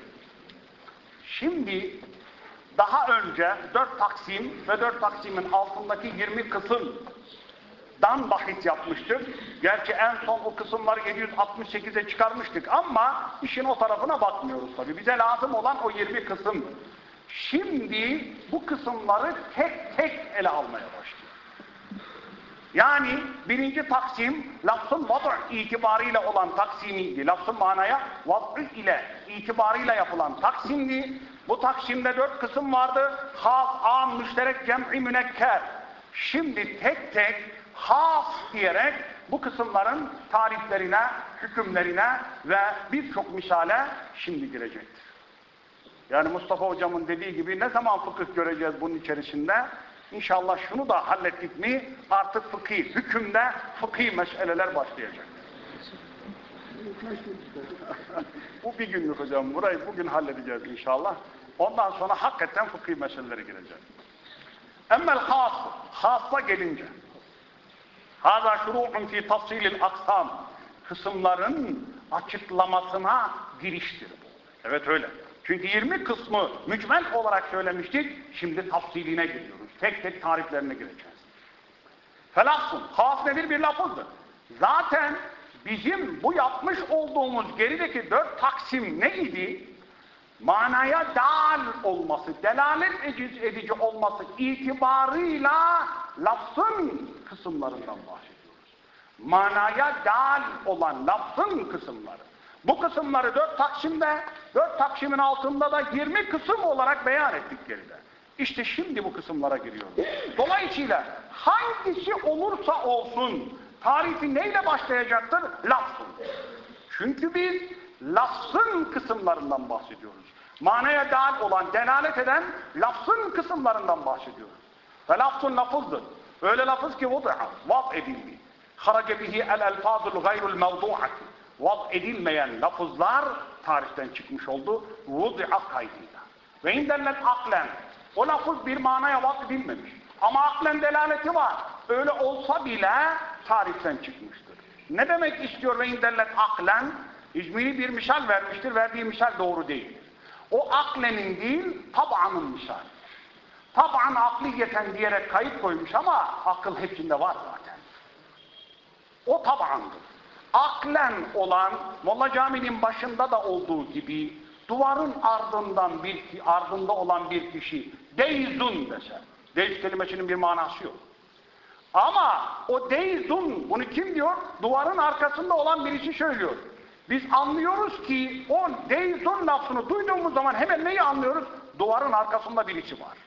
Speaker 1: Şimdi daha önce dört taksim ve dört taksimin altındaki 20 kısımdan bahis yapmıştık. Gerçi en son o kısımları 768'e çıkarmıştık ama işin o tarafına bakmıyoruz tabi. Bize lazım olan o 20 kısım. Şimdi bu kısımları tek tek ele almaya başlıyor. Yani birinci taksim lafzın vadu itibariyle olan taksimiydi. Lafzın manaya vadu ile itibarıyla yapılan taksimdi. Bu taksimde dört kısım vardı. Has, am, müşterek, cem'i, münekker. Şimdi tek tek has diyerek bu kısımların tariflerine, hükümlerine ve birçok misale şimdi girecektir. Yani Mustafa hocamın dediği gibi ne zaman fıkıh göreceğiz bunun içerisinde? İnşallah şunu da hallettik mi artık fıkhi, hükümde fıkhi meseleler başlayacak. Bu bir günlük hocam. Burayı bugün halledeceğiz inşallah. Ondan sonra hakikaten fıkhi meselelere girecek. Emmel has, hassa gelince. Hâzâ şurû'un fî tafsilil aksam. Kısımların açıklamasına giriştir. Evet öyle. Çünkü 20 kısmı mücmel olarak söylemiştik. Şimdi tafsiline giriyoruz. Tek tek tariflerine gireceğiz. Felafsun, has nedir? Bir lafızdır. Zaten bizim bu yapmış olduğumuz gerideki dört taksim ne idi? Manaya dal olması, delalet edici olması itibarıyla lafzın kısımlarından bahsediyoruz. Manaya dal olan lafzın kısımları. Bu kısımları dört taksimde, dört taksimin altında da 20 kısım olarak beyan ettik geride. İşte şimdi bu kısımlara giriyoruz. Dolayısıyla hangisi olursa olsun tarifi neyle başlayacaktır? Lafzın. Çünkü biz lafzın kısımlarından bahsediyoruz. Manaya dal olan, delalet eden lafzın kısımlarından bahsediyoruz. Ve lafzun lafızdır. Öyle lafız ki vud'a, vaz edildi. Harace bihi el elfazul gayrul mevdu'ati. Vaz edilmeyen lafızlar tarihten çıkmış oldu. Vud'a kaydıyla. Ve indellet aklen. O lafız bir manaya vaz edilmemiş. Ama aklen delaleti var. Öyle olsa bile tarihten çıkmıştır. Ne demek istiyor ve indellet aklen? İzmiri bir misal vermiştir. Verdiği misal doğru değildir. O aklenin değil, tab'anın misali. Tab'an akliyeten diyerek kayıt koymuş ama akıl hepsinde var zaten. O tab'andır. Aklen olan, Molla Cami'nin başında da olduğu gibi, duvarın ardından bir ardında olan bir kişi, deyzun dese, deyz kelimesinin bir manası yok. Ama o deizun, bunu kim diyor? Duvarın arkasında olan birisi söylüyor. Biz anlıyoruz ki o deizun lafını duyduğumuz zaman hemen neyi anlıyoruz? Duvarın arkasında birisi var.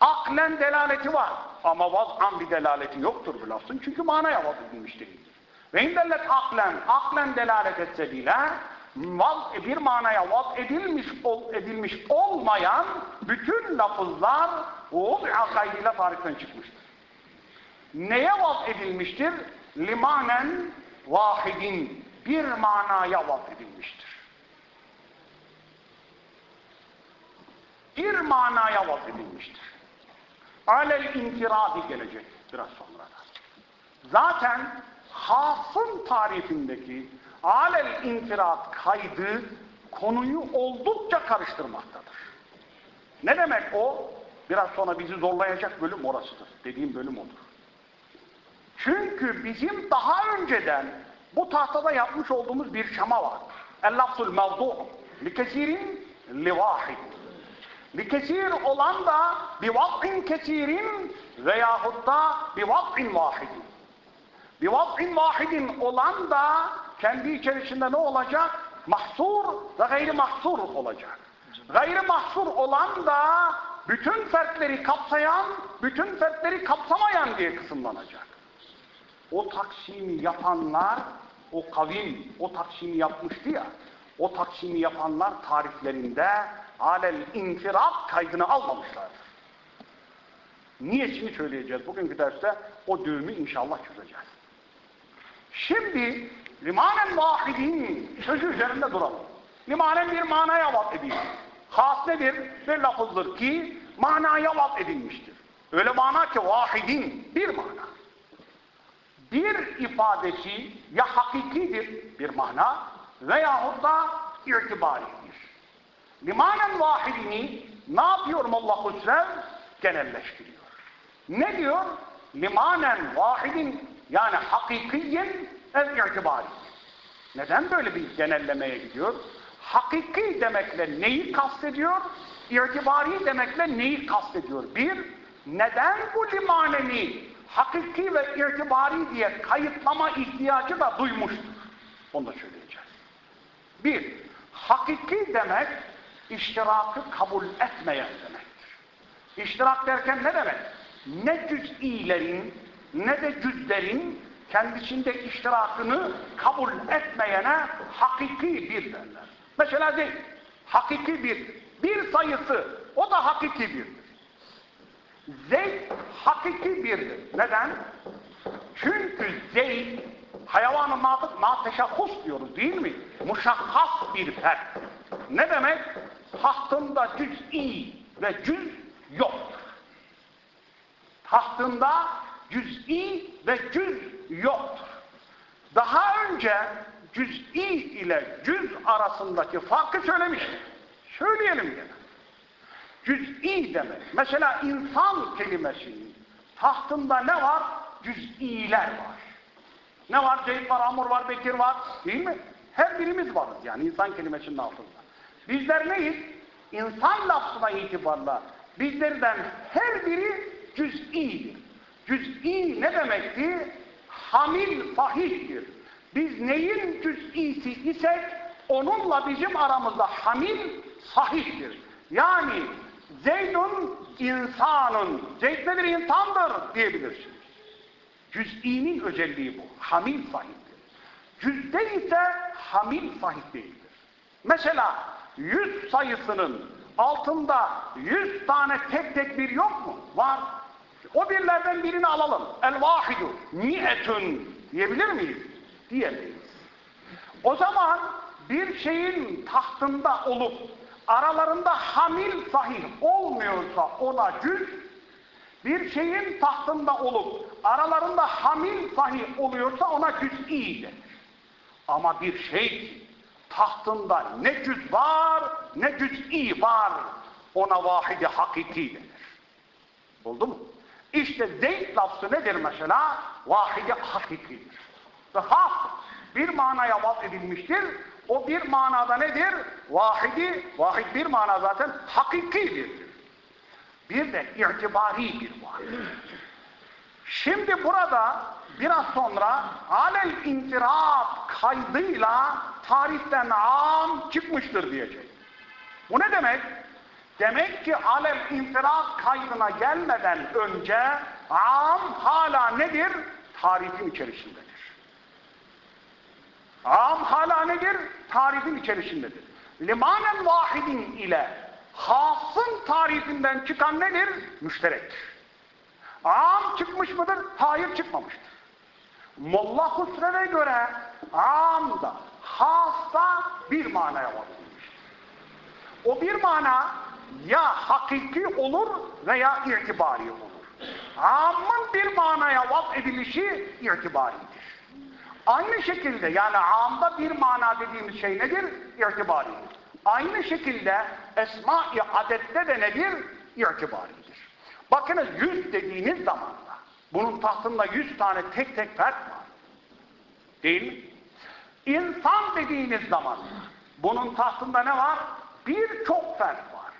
Speaker 1: Aklen delaleti var. Ama vaz'an bir delaleti yoktur bu lafın. Çünkü manaya vaz edilmiş değildir. Ve indellet aklen, aklen delalet etse bile vaz, bir manaya vaz edilmiş, ol, edilmiş olmayan bütün lafızlar o kaydıyla tarihten çıkmıştır. Neye vaz edilmiştir? Limanen vahidin bir manaya vaz edilmiştir. Bir manaya vaz edilmiştir. Alel intiradi gelecek biraz sonra da. Zaten hasın tarifindeki alel intirat kaydı konuyu oldukça karıştırmaktadır. Ne demek o? Biraz sonra bizi zorlayacak bölüm orasıdır. Dediğim bölüm odur. Çünkü bizim daha önceden bu tahtada yapmış olduğumuz bir şama var. El-lafzul mevdu' li kesirin li vahid. Li kesir olan da bi vaz'in kesirin veyahut da bi vaz'in vahidin. Bi vaz'in vahidin olan da kendi içerisinde ne olacak? Mahsur ve gayri mahsur olacak. Gayri mahsur olan da bütün fertleri kapsayan, bütün fertleri kapsamayan diye kısımlanacak. O taksimi yapanlar, o kavim o taksimi yapmıştı ya, o taksimi yapanlar tariflerinde alel infirat kaydını almamışlardır. Niyesini söyleyeceğiz. Bugünkü derste o düğümü inşallah çözeceğiz. Şimdi limanen vahidin sözü üzerinde duralım. Limanen bir manaya vat edilmiş. Has nedir? Bir lafızdır ki manaya vat edilmiştir. Öyle mana ki vahidin bir mana. Bir ifadesi ya hakikidir bir mana veyahut da itibaridir. Limanen vahidini ne yapıyor Molla Hüsrev? Genelleştiriyor. Ne diyor? Limanen vahidin yani hakikiyen ev itibari. Neden böyle bir genellemeye gidiyor? Hakiki demekle neyi kastediyor? İtibari demekle neyi kastediyor? Bir, neden bu limaneni hakiki ve itibari diye kayıtlama ihtiyacı da duymuştur? Onu da söyleyeceğiz. Bir, hakiki demek iştirakı kabul etmeyen demektir. İştirak derken ne demek? Ne cüz'ilerin ne de cüzlerin kendisinde iştirakını kabul etmeyene hakiki bir derler. Mesela değil, hakiki bir. Bir sayısı, o da hakiki birdir. Zeyd hakiki birdir. Neden? Çünkü natık na teşahhus diyoruz değil mi? Muşakkas bir fert. Ne demek? Tahtında cüz'i ve cüz yoktur. Tahtında cüz'i ve cüz yoktur. Daha önce cüz'i ile cüz arasındaki farkı söylemiştik. Söyleyelim gene. Cüz'i demek. Mesela insan kelimesinin tahtında ne var? Cüz'iler var. Ne var? Zeyd var, Amur var, Bekir var. Değil mi? Her birimiz varız yani insan kelimesinin altında. Bizler neyiz? İnsan lafzına itibarla bizlerden her biri cüz'idir. Cüz'i ne demekti? Hamil sahihtir. Biz neyin cüz'isi isek onunla bizim aramızda hamil sahihtir. Yani Zeydun insanın, Zeyd nedir insandır diyebilirsiniz. Cüz'inin özelliği bu. Hamil sahiptir. Cüz'de ise hamil sahip değildir. Mesela yüz sayısının altında yüz tane tek tek bir yok mu? Var. O birlerden birini alalım. El vahidu niyetun diyebilir miyiz? Diyemeyiz. O zaman bir şeyin tahtında olup aralarında hamil sahih olmuyorsa ona cüz, bir şeyin tahtında olup aralarında hamil sahih oluyorsa ona cüz'i denir. Ama bir şey tahtında ne cüz var ne cüz'i var ona vahidi hakiki denir. Oldu mu? İşte Zeyd lafzı nedir mesela? Vahidi hakikidir. Ve has bir manaya vaz edilmiştir. O bir manada nedir? Vahidi, vahid bir mana zaten hakikidir. Bir de itibari bir var. Şimdi burada biraz sonra alel intirat kaydıyla tarihten am çıkmıştır diyecek. Bu ne demek? Demek ki alel infirat kaydına gelmeden önce am hala nedir? Tarifin içerisindedir. Am hala nedir? Tarifin içerisindedir. Limanen vahidin ile hasın tarifinden çıkan nedir? Müşterektir. Am çıkmış mıdır? Hayır çıkmamıştır. Molla Husrev'e göre amda, hasta bir manaya varılmıştır. O bir mana ya hakiki olur veya itibari olur. Amın bir manaya vaz edilişi itibaridir. Aynı şekilde yani amda bir mana dediğimiz şey nedir? İtibaridir. Aynı şekilde esma-i adette de nedir? İtibaridir. Bakınız yüz dediğiniz zaman da bunun tahtında yüz tane tek tek fert var. Değil mi? İnsan dediğiniz zaman bunun tahtında ne var? Birçok fert var.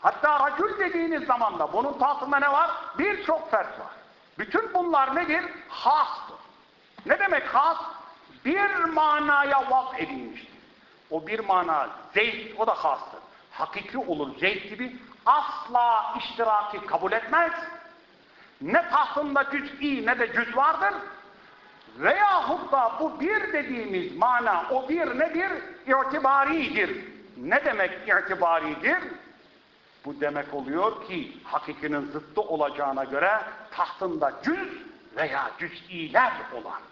Speaker 1: Hatta racül dediğiniz zaman da bunun tahtında ne var? Birçok fert var. Bütün bunlar nedir? Hastır. Ne demek has? Bir manaya vaz edilmiştir. O bir mana zeyt, o da hastır. Hakiki olur zeyt gibi asla iştiraki kabul etmez. Ne tahtında cüz'i ne de cüz vardır. Veyahut da bu bir dediğimiz mana o bir nedir? İtibaridir. Ne demek itibaridir? Bu demek oluyor ki hakikinin zıttı olacağına göre tahtında cüz veya cüz'iler olandır.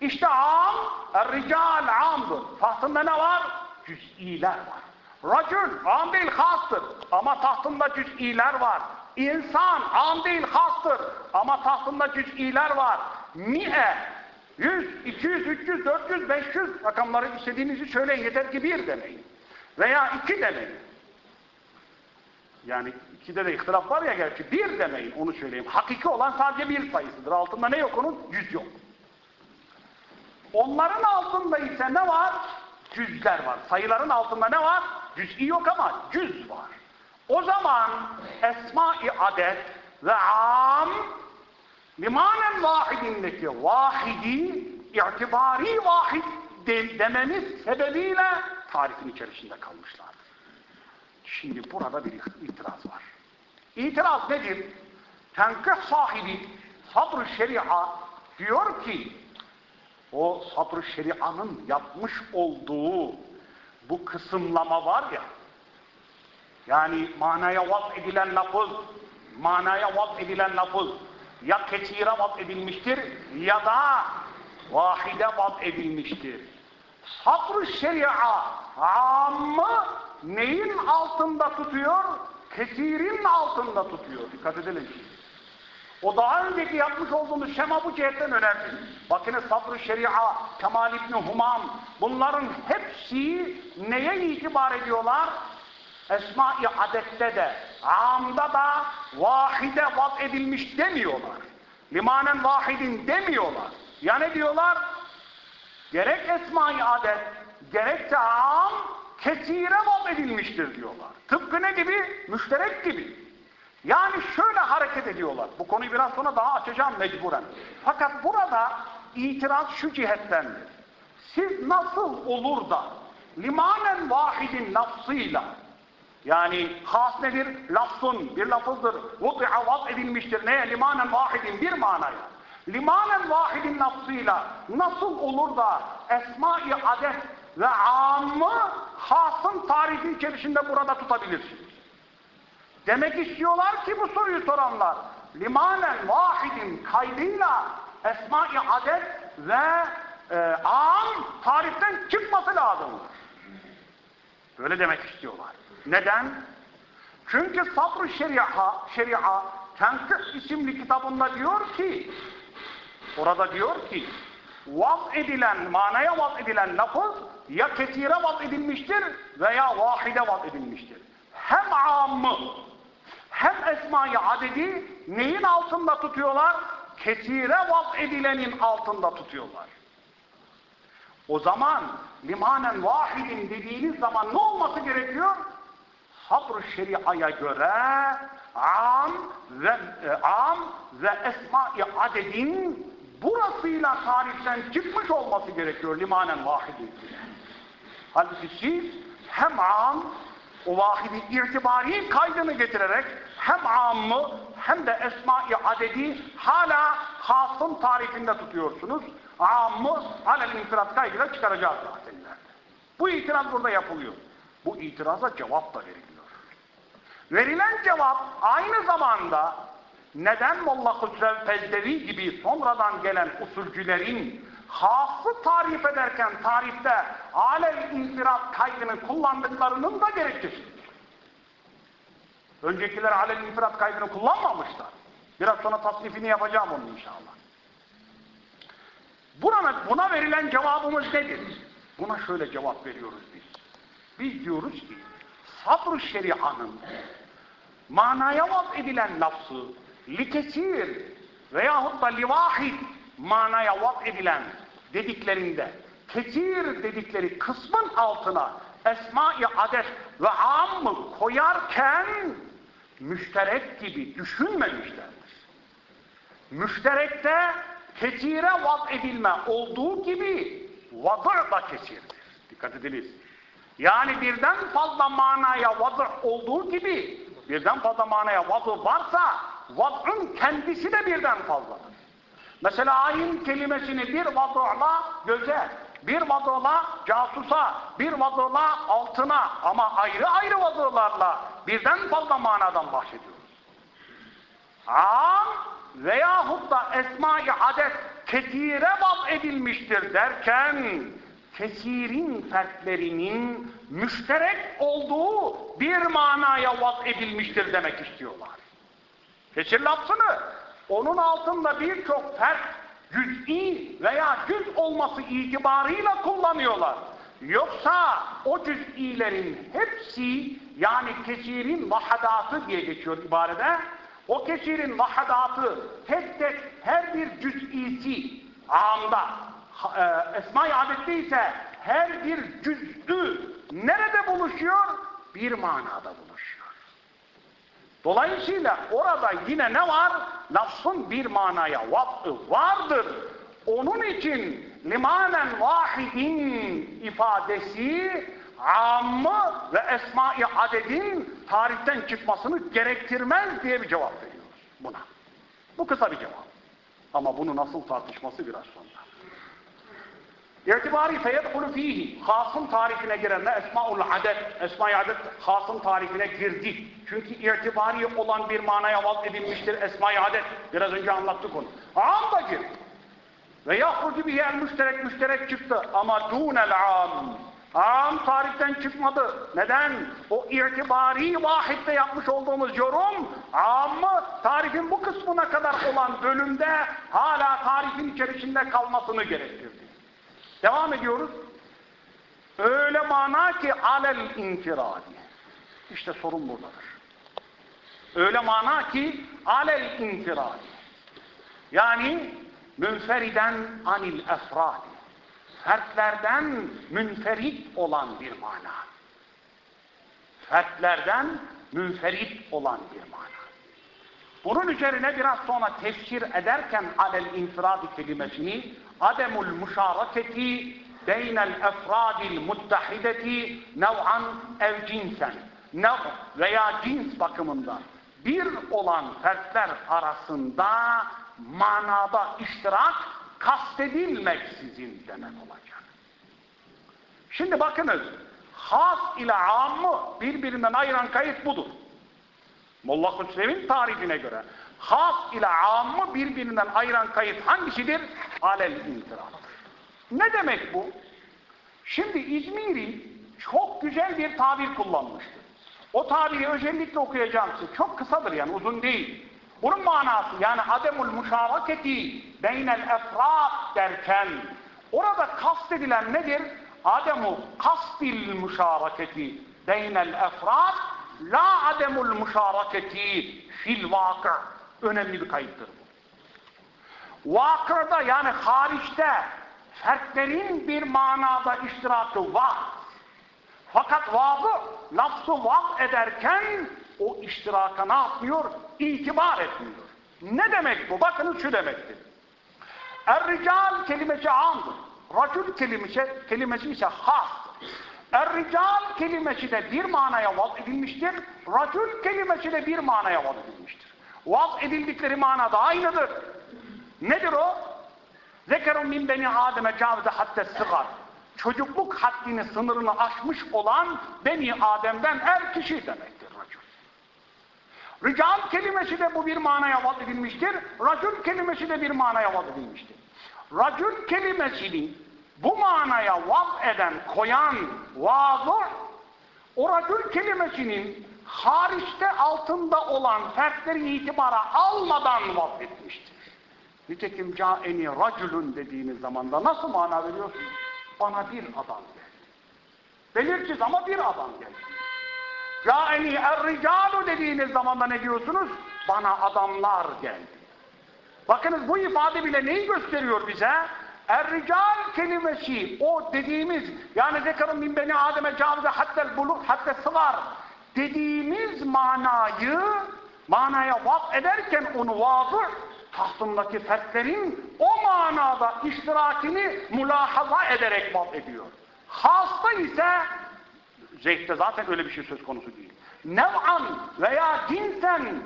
Speaker 1: İşte am, rical amdır. Tahtında ne var? Cüz'iler var. Racül, am değil hastır. Ama tahtında cüz'iler var. İnsan, am değil hastır. Ama tahtında cüz'iler var. Mi'e, 100, 200, 300, 400, 500 rakamları istediğinizi söyleyin. Yeter ki bir demeyin. Veya iki demeyin. Yani ikide de ihtilaf var ya gerçi. Bir demeyin onu söyleyeyim. Hakiki olan sadece bir sayısıdır. Altında ne yok onun? Yüz yok. Onların altında ise ne var? Cüzler var. Sayıların altında ne var? Cüz'i yok ama cüz var. O zaman esma-i adet ve am limanen vahidindeki vahidi itibari vahid de, dememiz sebebiyle tarifin içerisinde kalmışlardır. Şimdi burada bir itiraz var. İtiraz nedir? Tenkih sahibi sabr-ı şeria diyor ki o sabr-ı şerianın yapmış olduğu bu kısımlama var ya yani manaya vaz edilen lafız manaya vaz edilen lafız ya ketire vaz edilmiştir ya da vahide vaz edilmiştir. Sabr-ı şeria ammı neyin altında tutuyor? Kesirin altında tutuyor. Dikkat edelim. O daha önceki yapmış olduğumuz şema bu cihetten önemli. Bakın sabr-ı şeria, Kemal İbni Humam, bunların hepsi neye itibar ediyorlar? Esma-i adette de, amda da vahide vaz edilmiş demiyorlar. Limanen vahidin demiyorlar. Ya ne diyorlar? Gerek esma-i adet, gerek de am, kesire vaz edilmiştir diyorlar. Tıpkı ne gibi? Müşterek gibi. Yani şöyle hareket ediyorlar. Bu konuyu biraz sonra daha açacağım mecburen. Fakat burada itiraz şu cihettendir. Siz nasıl olur da limanen vahidin lafzıyla yani has nedir? Lafzun bir lafızdır. Vud'a vaz edilmiştir. Neye? Limanen vahidin bir manaya. Limanen vahidin lafzıyla nasıl olur da esma-i adet ve ammı hasın tarifi içerisinde burada tutabilirsiniz? Demek istiyorlar ki bu soruyu soranlar limanen vahidin kaydıyla esma-i adet ve e, am tariften çıkması lazımdır. Böyle demek istiyorlar. Neden? Çünkü sabr-ı şeria, şeria Tenkih isimli kitabında diyor ki orada diyor ki vaz edilen, manaya vaz edilen lafız ya kesire vaz edilmiştir veya vahide vaz edilmiştir. Hem ammı hem esmayı adedi neyin altında tutuyorlar? Kesire vaz edilenin altında tutuyorlar. O zaman limanen vahidin dediğiniz zaman ne olması gerekiyor? sabr şeriaya göre am ve e, am ve esma-i adedin burasıyla tariften çıkmış olması gerekiyor limanen vahidi. Halbuki siz hem am o vahidi irtibari kaydını getirerek hem ammı hem de esma-i adedi hala hasın tarifinde tutuyorsunuz. Ammı alel infirat kaydıyla çıkaracağız zaten. Bu itiraz burada yapılıyor. Bu itiraza cevap da veriliyor. Verilen cevap aynı zamanda neden Molla Hüsrev Fezdevi gibi sonradan gelen usulcülerin hası tarif ederken tarifte alel infirat kaydını kullandıklarının da gerekçesidir. Öncekiler alel infirat kaydını kullanmamışlar. Biraz sonra tasnifini yapacağım onu inşallah. Buna, buna verilen cevabımız nedir? Buna şöyle cevap veriyoruz biz. Biz diyoruz ki sabr şerianın manaya vaz edilen lafzı likesir veyahut da livahid manaya vaz edilen dediklerinde kesir dedikleri kısmın altına esma-i adet ve ammı koyarken müşterek gibi düşünmemişlerdir. Müşterekte kesire vaz edilme olduğu gibi vadır da kesirdir. Dikkat ediniz. Yani birden fazla manaya vadır olduğu gibi birden fazla manaya vadır varsa vad'ın kendisi de birden fazladır. Mesela ayin kelimesini bir vadırla göze, bir vadırla casusa, bir vadırla altına ama ayrı ayrı vadırlarla birden fazla manadan bahsediyoruz. Am veyahut da esma-i adet ketire vaz edilmiştir derken kesirin fertlerinin müşterek olduğu bir manaya vaz edilmiştir demek istiyorlar. Kesir lafzını onun altında birçok fert cüz'i veya cüz olması itibarıyla kullanıyorlar. Yoksa o cüz'ilerin hepsi yani kesirin vahadatı diye geçiyor ibarede o kesirin vahadatı tek tek her bir cüz'isi amda e, Esma-i Adet'te ise her bir cüz'ü nerede buluşuyor? Bir manada buluşuyor. Dolayısıyla orada yine ne var? Lafzın bir manaya vat'ı vardır. Onun için limanen vahidin ifadesi ammı ve esma-i adedin tarihten çıkmasını gerektirmez diye bir cevap veriyoruz buna. Bu kısa bir cevap. Ama bunu nasıl tartışması biraz sonra. İtibari feyedhulu fihi. Hasım tarifine girenler esmaul adet. Esma-i adet hasım tarifine girdi. Çünkü itibari olan bir manaya vaz edilmiştir esma-i adet. Biraz önce anlattık onu. Am da girdi. Ve yahrucu bihi el müşterek müşterek çıktı. Ama dunel am. Am tariften çıkmadı. Neden? O itibari vahitte yapmış olduğumuz yorum amı tarifin bu kısmına kadar olan bölümde hala tarifin içerisinde kalmasını gerektirdi. Devam ediyoruz. Öyle mana ki alel infiradi. İşte sorun buradadır. Öyle mana ki alel infiradi. Yani münferiden anil efradi fertlerden münferit olan bir mana. Fertlerden münferit olan bir mana. Bunun üzerine biraz sonra tefsir ederken alel infiradi kelimesini ademul müşaraketi beynel efradil muttahideti nev'an ev cinsen nev veya cins bakımından bir olan fertler arasında manada iştirak kastedilmeksizin demek olacak. Şimdi bakınız, has ile ammı birbirinden ayıran kayıt budur. Molla Hüsrev'in tarifine göre has ile ammı birbirinden ayıran kayıt hangisidir? Alel intirattır. Ne demek bu? Şimdi İzmiri çok güzel bir tabir kullanmıştır. O tabiri özellikle okuyacağım size. Çok kısadır yani uzun değil. Bunun manası yani ademul müşaraketi beynel efrat derken orada kastedilen nedir? Ademu kastil müşaraketi beynel efrat la ademul müşaraketi fil vakı önemli bir kayıttır bu. Vakıda yani hariçte fertlerin bir manada iştirakı var. Fakat vaazı lafzı vaaz ederken o iştiraka ne yapmıyor? İtibar etmiyor. Ne demek bu? Bakınız şu demektir. Er-rical kelimesi amdır. Racül kelimesi, kelimesi ise hastır. Er-rical kelimesi de bir manaya vaz edilmiştir. Racül kelimesi de bir manaya vaz edilmiştir. Vaz edildikleri manada aynıdır. Nedir o? Zekerun min beni Adem'e cavze hatta sıgar. Çocukluk haddini, sınırını aşmış olan beni Adem'den er kişi demektir racül. Rical kelimesi de bu bir manaya vaz edilmiştir. Racül kelimesi de bir manaya vaz edilmiştir. Racül kelimesini bu manaya vaz eden, koyan vazı o racül kelimesinin hariçte altında olan fertleri itibara almadan vaz etmiştir. Nitekim caeni racülün dediğiniz zaman da nasıl mana veriyorsunuz? Bana bir adam geldi. Belirsiz ama bir adam geldi. Caeni er-ricalu dediğiniz zaman da ne diyorsunuz? Bana adamlar geldi. Bakınız bu ifade bile neyi gösteriyor bize? Er-rical kelimesi o dediğimiz yani zekarın min beni Adem'e cavize hattel bulu hatta sıvar dediğimiz manayı manaya vaz ederken onu vazı tahtındaki fertlerin o manada iştirakini mülahaza ederek vaz ediyor. Hasta ise Zeyd'de zaten öyle bir şey söz konusu değil. Nev'an veya cinsen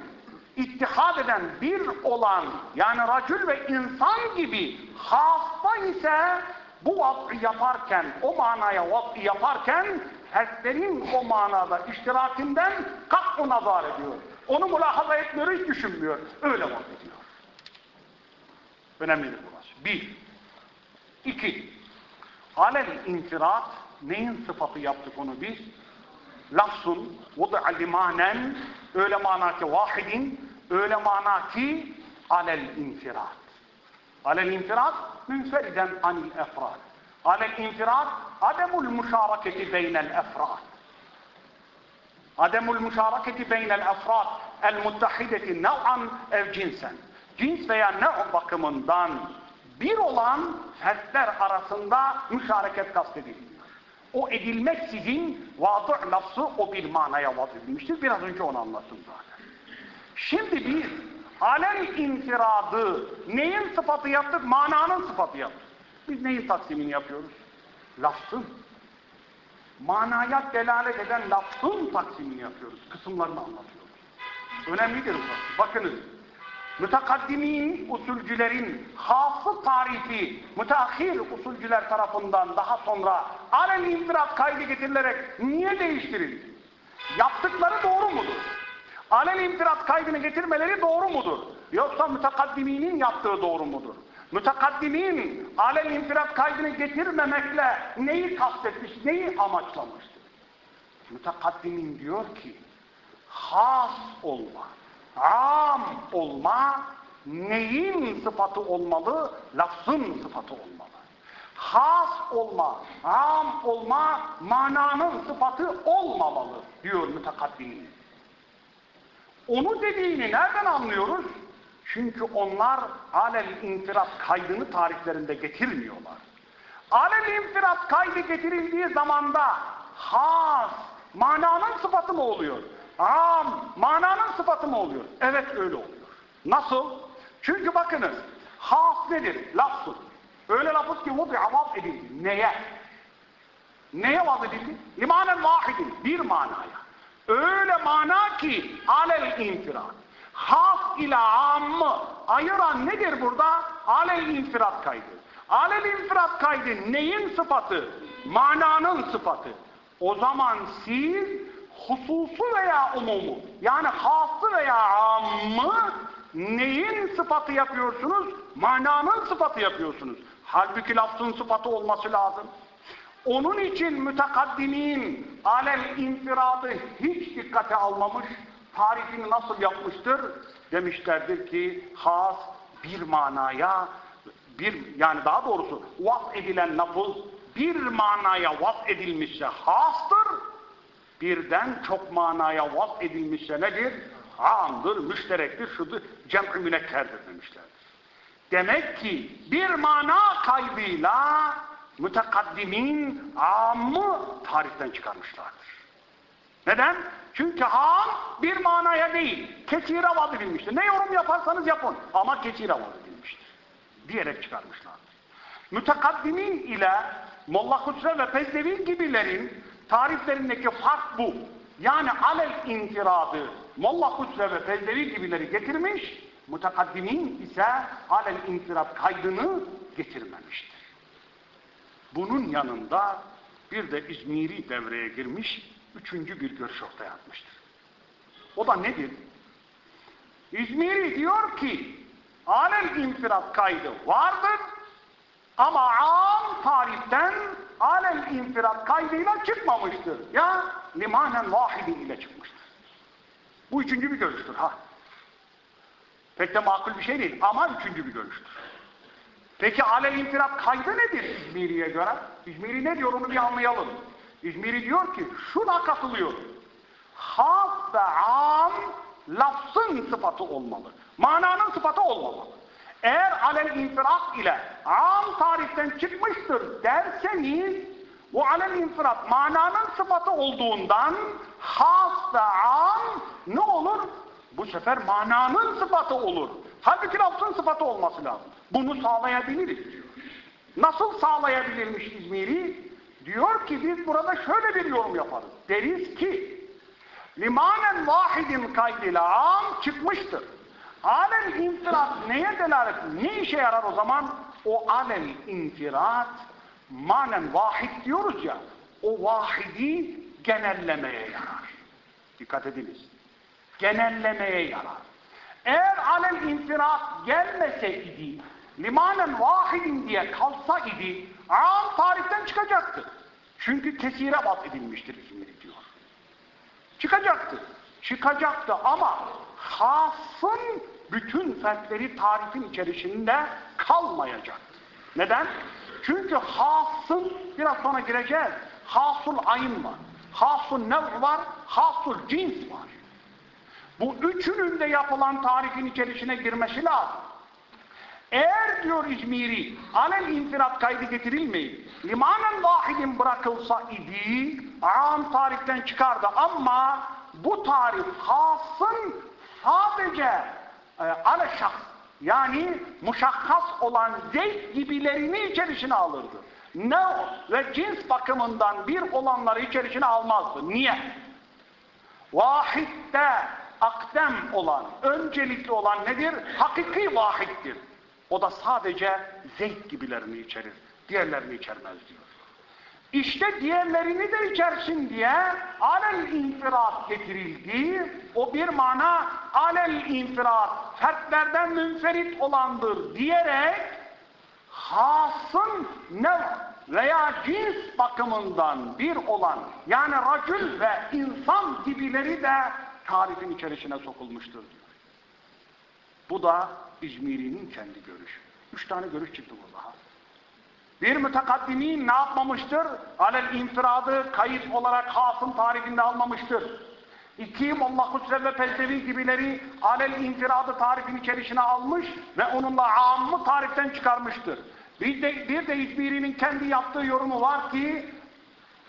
Speaker 1: ittihad eden bir olan yani racül ve insan gibi hasta ise bu vaz'ı yaparken, o manaya vaz'ı yaparken fertlerin o manada iştirakinden kat'u nazar ediyor. Onu mülahaza etmiyor, hiç düşünmüyor. Öyle vaz ediyor. Önemlidir burası. Bir. İki. Alel infirat neyin sıfatı yaptık onu biz? Lafzun vudu'a limanen öyle mana ki vahidin öyle mana ki alel infirat. Alel infirat münferiden anil efrad. Alel infirat ademul müşaraketi beynel efrad. Ademul müşaraketi beynel efrad el muttahideti nev'an ev cinsen. Cins veya ne bakımından bir olan fertler arasında müşareket kastediliyor. O edilmeksizin vadı lafzı o bir manaya vaz edilmiştir. Biraz önce onu anlattım zaten. Şimdi biz alel infiradı neyin sıfatı yaptık? Mananın sıfatı yaptık. Biz neyin taksimini yapıyoruz? Lafzın. Manaya delalet eden lafzın taksimini yapıyoruz. Kısımlarını anlatıyoruz. Önemlidir bu. Bakınız. Mütekaddimin usulcülerin hafı tarifi müteahhir usulcüler tarafından daha sonra alel infirat kaydı getirilerek niye değiştirildi? Yaptıkları doğru mudur? Alel infirat kaydını getirmeleri doğru mudur? Yoksa mütekaddiminin yaptığı doğru mudur? Mütekaddimin alel infirat kaydını getirmemekle neyi kastetmiş, neyi amaçlamıştır? Mütekaddimin diyor ki has olma am olma neyin sıfatı olmalı? Lafzın sıfatı olmalı. Has olma, am olma mananın sıfatı olmamalı diyor mütekaddimin. Onu dediğini nereden anlıyoruz? Çünkü onlar alel infirat kaydını tariflerinde getirmiyorlar. Alel infirat kaydı getirildiği zamanda has, mananın sıfatı mı oluyor? Am, mananın sıfatı mı oluyor? Evet öyle oluyor. Nasıl? Çünkü bakınız, has nedir? Lafzın. Öyle lafız ki vudu'a vaz edildi. Neye? Neye vaz edildi? Limanen vahidin. Bir manaya. Öyle mana ki alel infirat. Has ile ammı ayıran nedir burada? Alel infirat kaydı. Alel infirat kaydı neyin sıfatı? Mananın sıfatı. O zaman siz hususu veya umumu yani hası veya ammı neyin sıfatı yapıyorsunuz? Mananın sıfatı yapıyorsunuz. Halbuki lafzın sıfatı olması lazım. Onun için mütekaddimin alel infiradı hiç dikkate almamış, tarifini nasıl yapmıştır? Demişlerdir ki has bir manaya, bir yani daha doğrusu vas edilen lafız bir manaya vas edilmişse hastır, birden çok manaya vaz edilmişse nedir? Amdır, müşterektir, şudur, cem-i münekkerdir demişlerdir. Demek ki bir mana kaybıyla mütekaddimin amı tariften çıkarmışlardır. Neden? Çünkü am bir manaya değil, kesire vaat edilmiştir. Ne yorum yaparsanız yapın ama kesire vaat edilmiştir. Diyerek çıkarmışlardır. Mütekaddimin ile Molla Hüsrev ve Pezdevi gibilerin tariflerindeki fark bu. Yani alel infiradı Molla Hüsrev ve Pezdevi gibileri getirmiş, mütekaddimin ise alel infirat kaydını getirmemiştir. Bunun yanında bir de İzmiri devreye girmiş, üçüncü bir görüş ortaya atmıştır. O da nedir? İzmiri diyor ki, alel infirat kaydı vardır ama am tarihten alel infirat kaydıyla çıkmamıştır. Ya limanen vahidi ile çıkmıştır. Bu üçüncü bir görüştür. ha. Pek de makul bir şey değil ama üçüncü bir görüştür. Peki alel infirat kaydı nedir İzmiri'ye göre? İzmiri ne diyor onu bir anlayalım. İzmiri diyor ki şuna katılıyor. Has ve am lafzın sıfatı olmalı. Mananın sıfatı olmamalı. Eğer alel infirat ile am tarihten çıkmıştır derseniz bu alel infirat mananın sıfatı olduğundan has ve am ne olur? Bu sefer mananın sıfatı olur. Halbuki lafzın sıfatı olması lazım. Bunu sağlayabiliriz diyor. Nasıl sağlayabilirmiş İzmiri? Diyor ki biz burada şöyle bir yorum yaparız. Deriz ki limanen vahidin kaydıyla am çıkmıştır. Alel infirat neye delalet? Ne işe yarar o zaman? O alel infirat manen vahid diyoruz ya o vahidi genellemeye yarar. Dikkat ediniz. Genellemeye yarar. Eğer alel infirat gelmeseydi limanen vahidin diye kalsa idi am tarihten çıkacaktı. Çünkü kesire bat edilmiştir İzmir'i diyor. Çıkacaktı. Çıkacaktı ama hasın bütün fertleri tarifin içerisinde kalmayacaktı. Neden? Çünkü hasın biraz sonra gireceğiz. Hasul ayın var. Hasul nev var. Hasul cins var. Bu üçünün de yapılan tarifin içerisine girmesi lazım. Eğer diyor İzmiri alel infirat kaydı getirilmeyip limanen vahidin bırakılsa idi am tariften çıkardı ama bu tarif hasın sadece e, ale şahs yani muşakkas olan zeyt gibilerini içerisine alırdı. Ne ve cins bakımından bir olanları içerisine almazdı. Niye? Vahitte akdem olan, öncelikli olan nedir? Hakiki vahittir. O da sadece zeyt gibilerini içerir. Diğerlerini içermez diyor. İşte diğerlerini de içersin diye alel infirat getirildi. O bir mana alel infirat fertlerden münferit olandır diyerek hasın ne veya cins bakımından bir olan yani racül ve insan gibileri de tarifin içerisine sokulmuştur diyor. Bu da İzmiri'nin kendi görüşü. Üç tane görüş çıktı burada. Bir mütekaddimin ne yapmamıştır? Alel infiradı kayıt olarak hasım tarifinde almamıştır. İki Molla Hüsrev ve Pezdevi gibileri alel infiradı tarifin içerisine almış ve onunla ammı tariften çıkarmıştır. Bir de, bir de İzmiri'nin kendi yaptığı yorumu var ki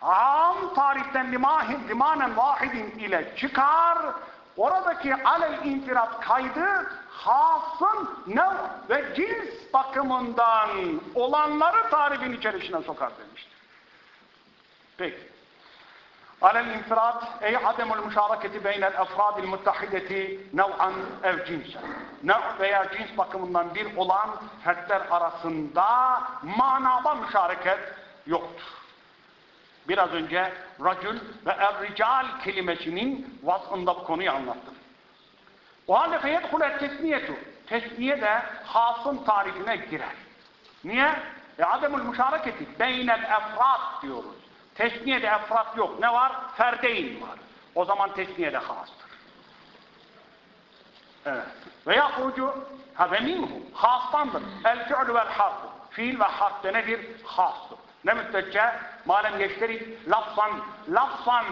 Speaker 1: am tariften limahin, limanen vahidin ile çıkar oradaki alel infirat kaydı hasın ne ve cins bakımından olanları tarifin içerisine sokar demiştir. Peki. Alel infirat ey ademul müşareketi beynel efradil muttahideti nev'an ev cinsen. Nev veya cins bakımından bir olan fertler arasında manada müşareket yoktur. Biraz önce racül ve er-rical kelimesinin vasfında bu konuyu anlattım. O halde feyedhulet tesniyetu. Tesniye de hasın tarifine girer. Niye? E ademul müşareketi beynel efrat diyoruz. Tesniyede efrat yok. Ne var? Ferdeyn var. O zaman tesniyede hastır. Evet. Ve yahucu ha ve minhu hastandır. El fi'lu vel harfu. Fiil ve harf de nedir? Hastır. Ne müddetçe? Malem geçleri lafzan, lafzan,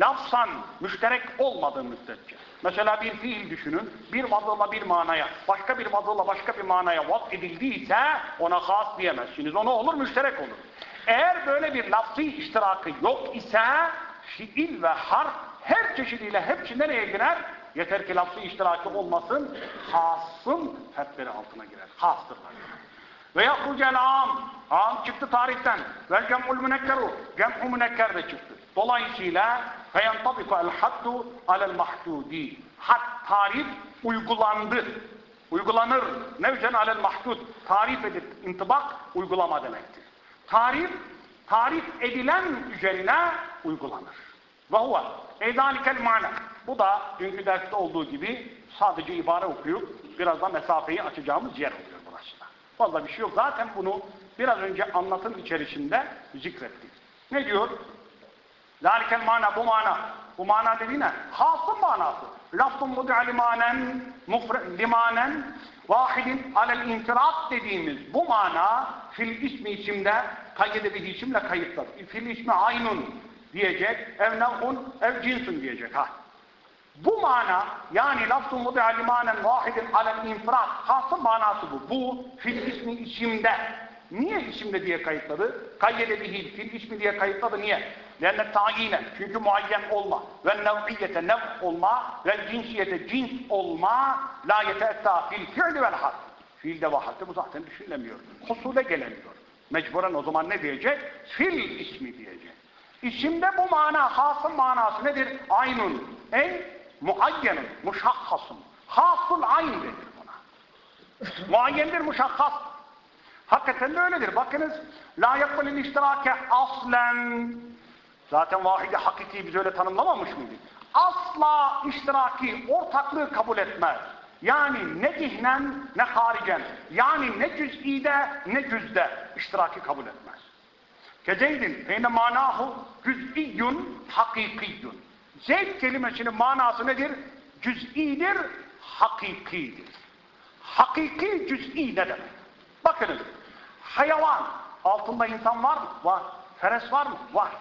Speaker 1: lafzan müşterek olmadığı müddetçe. Mesela bir fiil düşünün, bir vazıla bir manaya, başka bir vazıla başka bir manaya vaz edildiyse ona has diyemezsiniz. Ona olur, müşterek olur. Eğer böyle bir lafzı iştirakı yok ise fiil ve harf her çeşidiyle hepsi nereye girer? Yeter ki lafzı iştirakı olmasın, hasın fertleri altına girer. Hastırlar. Ve yakrucel am. Am çıktı tarihten. Vel cem'ul münekkeru. Cem'u münekker de çıktı. Dolayısıyla feyantabiku el haddu alel mahdudi. Had tarif uygulandı. Uygulanır. Nevcen alel mahdud. Tarif edip intibak uygulama demektir. Tarif, tarif edilen üzerine uygulanır. Ve huve eydalikel mana. Bu da dünkü derste olduğu gibi sadece ibare okuyup biraz da mesafeyi açacağımız yer da. Fazla bir şey yok. Zaten bunu biraz önce anlatım içerisinde zikrettik. Ne diyor? Zalikel mana bu mana. Bu mana dediği ne? Hasım manası. Lafzun mudi'a limanen, limanen, vahidin alel infirat dediğimiz bu mana fil ismi isimde kayyede bir isimle kayıtlıdır. Fil ismi aynun diyecek, ev nev'un, ev cinsun diyecek. Ha. Bu mana yani lafzun mudi'a limanen vahidin alel infirat hasım manası bu. Bu fil ismi isimde. Niye isimde diye kayıtladı? Kayyede bihi fil ismi diye kayıtladı. Niye? Lenne tayine. Çünkü muayyen olma. Ve nev'iyete nev olma. Ve cinsiyete cins olma. La yeteetta fil fi'li vel harf. Fiilde ve harfte bu zaten düşünülemiyor. Husule gelemiyor. Mecburen o zaman ne diyecek? Fil ismi diyecek. İsimde bu mana, hasın manası nedir? Aynun. Ey muayyenun, muşakhasın. Hasıl ayn denir buna. Muayyendir, muşakhas. Hakikaten de öyledir. Bakınız, la yakbalil iştirake aslen. Zaten vahidi hakiki biz öyle tanımlamamış mıydık? Asla iştiraki, ortaklığı kabul etmez. Yani ne zihnen ne haricen. Yani ne cüz'ide ne cüzde iştiraki kabul etmez. Kezeydin feyne manahu cüz'iyyun hakikiyyun. Zeyd kelimesinin manası nedir? Cüz'idir, hakikidir. Hakiki cüz'i ne demek? Bakınız, hayvan, altında insan var mı? Var. Feres var mı? Var.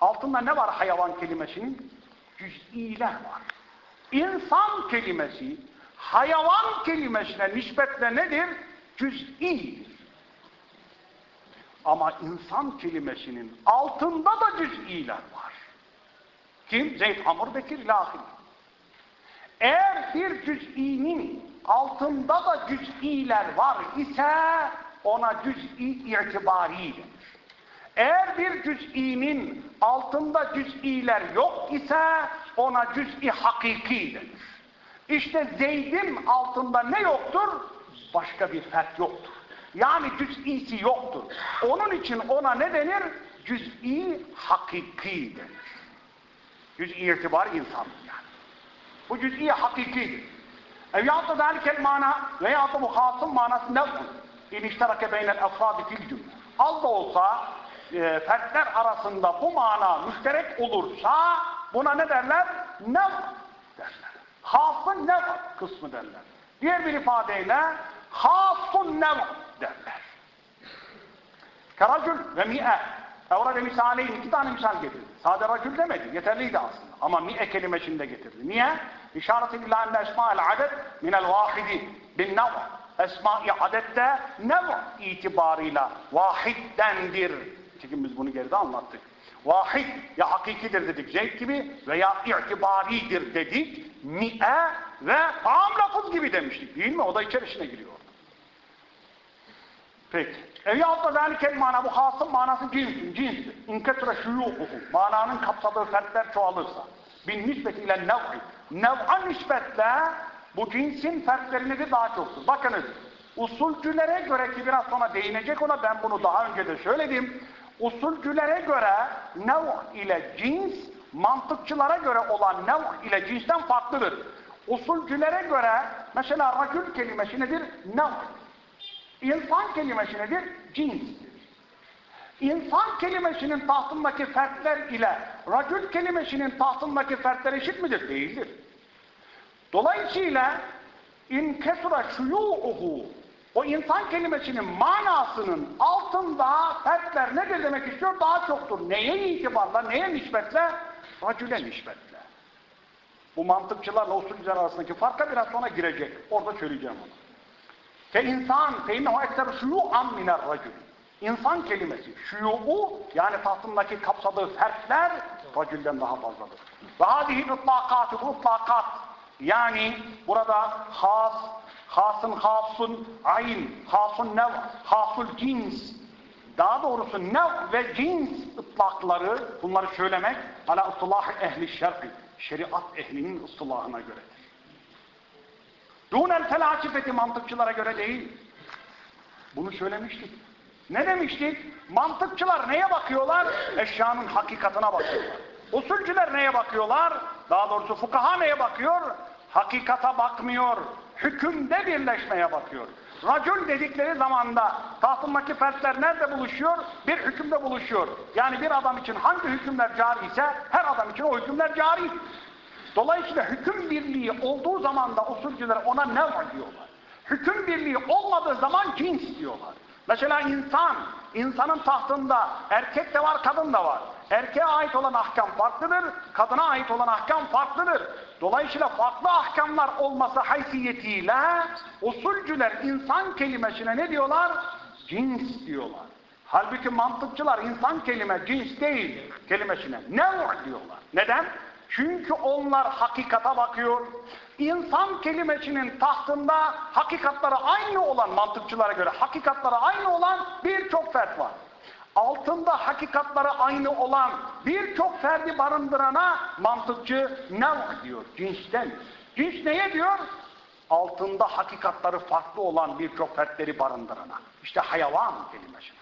Speaker 1: Altında ne var hayvan kelimesinin? Cüz'iler var. İnsan kelimesi, hayvan kelimesine nispetle nedir? Cüz'idir. Ama insan kelimesinin altında da cüz'iler var. Kim? Zeyd, Amr, Bekir, ilahir. Eğer bir cüz'inin altında da cüz'iler var ise ona cüz'i itibari denir. Eğer bir cüz'inin altında cüz'iler yok ise ona cüz'i hakiki denir. İşte Zeyd'in altında ne yoktur? Başka bir fert yoktur. Yani cüz'isi yoktur. Onun için ona ne denir? Cüz'i hakiki denir. Cüz'i itibar insan yani. Bu cüz'i hakikidir. Ev yahut da zâlikel mana veya da bu hasım manası nev'un. İn işterake beynel efradi fil cümle. Az da olsa e, fertler arasında bu mana müşterek olursa buna ne derler? Nev derler. Hasın nev kısmı derler. Diğer bir ifadeyle hasun nev derler. Keracül ve mi'e. Evrade misaleyin iki tane misal getirdi. Sade racül demedi. Yeterliydi aslında. Ama mi'e kelimesini de getirdi. Niye? İşaret illa enne esma'el adet minel vahidi bin nev. Esma-i adette nev itibarıyla vahiddendir. Çünkü biz bunu geride anlattık. Vahid ya hakikidir dedik Zeyd gibi veya itibaridir dedik. Mi'e ve tam lafız gibi demiştik değil mi? O da içerisine giriyor. Peki. Eviyat da zâlikel mana bu hasım manası cinstir. Cinstir. İnketre şuyuhuhu. Mananın kapsadığı fertler çoğalırsa. Bin nispet ile nev'i. Nev'a nispetle bu cinsin fertleri nedir daha çoktur. Bakınız usulcülere göre ki biraz sonra değinecek ona ben bunu daha önce de söyledim. Usulcülere göre nev ile cins mantıkçılara göre olan nev ile cinsten farklıdır. Usulcülere göre mesela rakül kelimesi nedir? Nev. İnsan kelimesi nedir? Cinstir. İnsan kelimesinin tahtındaki fertler ile racül kelimesinin tahtındaki fertler eşit midir? Değildir. Dolayısıyla in kesura şuyu'uhu o insan kelimesinin manasının altında fertler nedir demek istiyor? Daha çoktur. Neye itibarla, neye nispetle? Racüle nispetle. Bu mantıkçılarla usulcüler arasındaki farka biraz sonra girecek. Orada söyleyeceğim onu. Fe insan, fe innehu ekser şuyu'an miner racül. İnsan kelimesi, şuyu'u yani tahtındaki kapsadığı fertler racülden daha fazladır. Ve hadihi ıtlakatı, bu ıtlakat yani burada has, hasın hasun ayn, hasun nev, hasul cins, daha doğrusu nev ve cins ıtlakları, bunları söylemek ala ıslah ehli şer'i, şeriat ehlinin ıslahına göredir. Dunel felakifeti mantıkçılara göre değil. Bunu söylemiştik. Ne demiştik? Mantıkçılar neye bakıyorlar? Eşyanın hakikatına bakıyorlar. Usulcüler neye bakıyorlar? Daha doğrusu fukaha neye bakıyor? Hakikata bakmıyor. Hükümde birleşmeye bakıyor. Racül dedikleri zamanda tahtındaki fertler nerede buluşuyor? Bir hükümde buluşuyor. Yani bir adam için hangi hükümler cari ise her adam için o hükümler cari. Dolayısıyla hüküm birliği olduğu zaman da usulcüler ona ne var diyorlar. Hüküm birliği olmadığı zaman cins diyorlar. Mesela insan, insanın tahtında erkek de var, kadın da var. Erkeğe ait olan ahkam farklıdır, kadına ait olan ahkam farklıdır. Dolayısıyla farklı ahkamlar olması haysiyetiyle usulcüler insan kelimesine ne diyorlar? Cins diyorlar. Halbuki mantıkçılar insan kelime cins değil kelimesine ne var diyorlar. Neden? Çünkü onlar hakikata bakıyor. İnsan kelimesinin tahtında hakikatları aynı olan mantıkçılara göre hakikatları aynı olan birçok fert var. Altında hakikatları aynı olan birçok ferdi barındırana mantıkçı ne diyor? Cinsten. Cins neye diyor? Altında hakikatları farklı olan birçok fertleri barındırana. İşte hayvan kelimesine.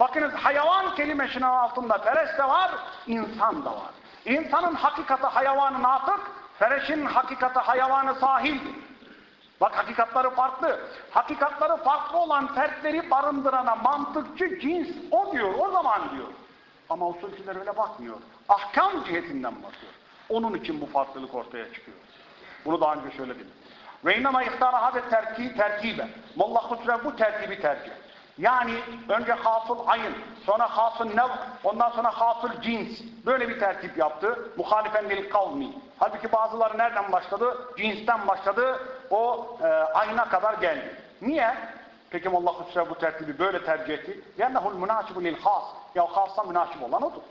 Speaker 1: Bakınız hayvan kelimesinin altında feres de var, insan da var. İnsanın hakikati hayvanı natık, fereşin hakikati hayvanı sahildir. Bak hakikatları farklı. Hakikatları farklı olan fertleri barındırana mantıkçı cins o diyor, o zaman diyor. Ama usulcüler öyle bakmıyor. Ahkam cihetinden bakıyor. Onun için bu farklılık ortaya çıkıyor. Bunu daha önce söyledim. Ve innema ihtara hade terki terkibe. Molla Husrev bu terkibi tercih. Yani önce hasıl ayın, sonra hasıl nev, ondan sonra hasıl cins. Böyle bir tertip yaptı. Muhalifen lil kavmi. Halbuki bazıları nereden başladı? Cinsten başladı. O e, ayına kadar geldi. Niye? Peki Allahu Teala bu tertibi böyle tercih etti. Yennehul münasibu lil has. Ya hassa münasip olan odur.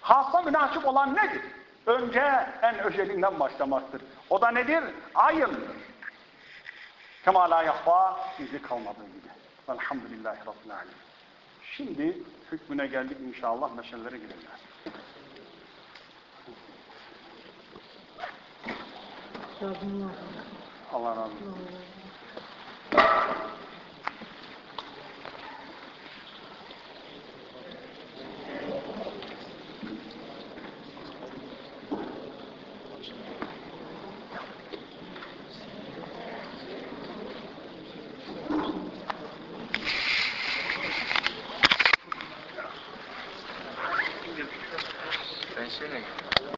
Speaker 1: Hassa münasip olan nedir? Önce en özelinden başlamaktır. O da nedir? Ayındır. Kemala yahva izi kalmadığı Velhamdülillahi Rabbil Alemin. Şimdi hükmüne geldik inşallah meselelere girelim. Allah razı olsun.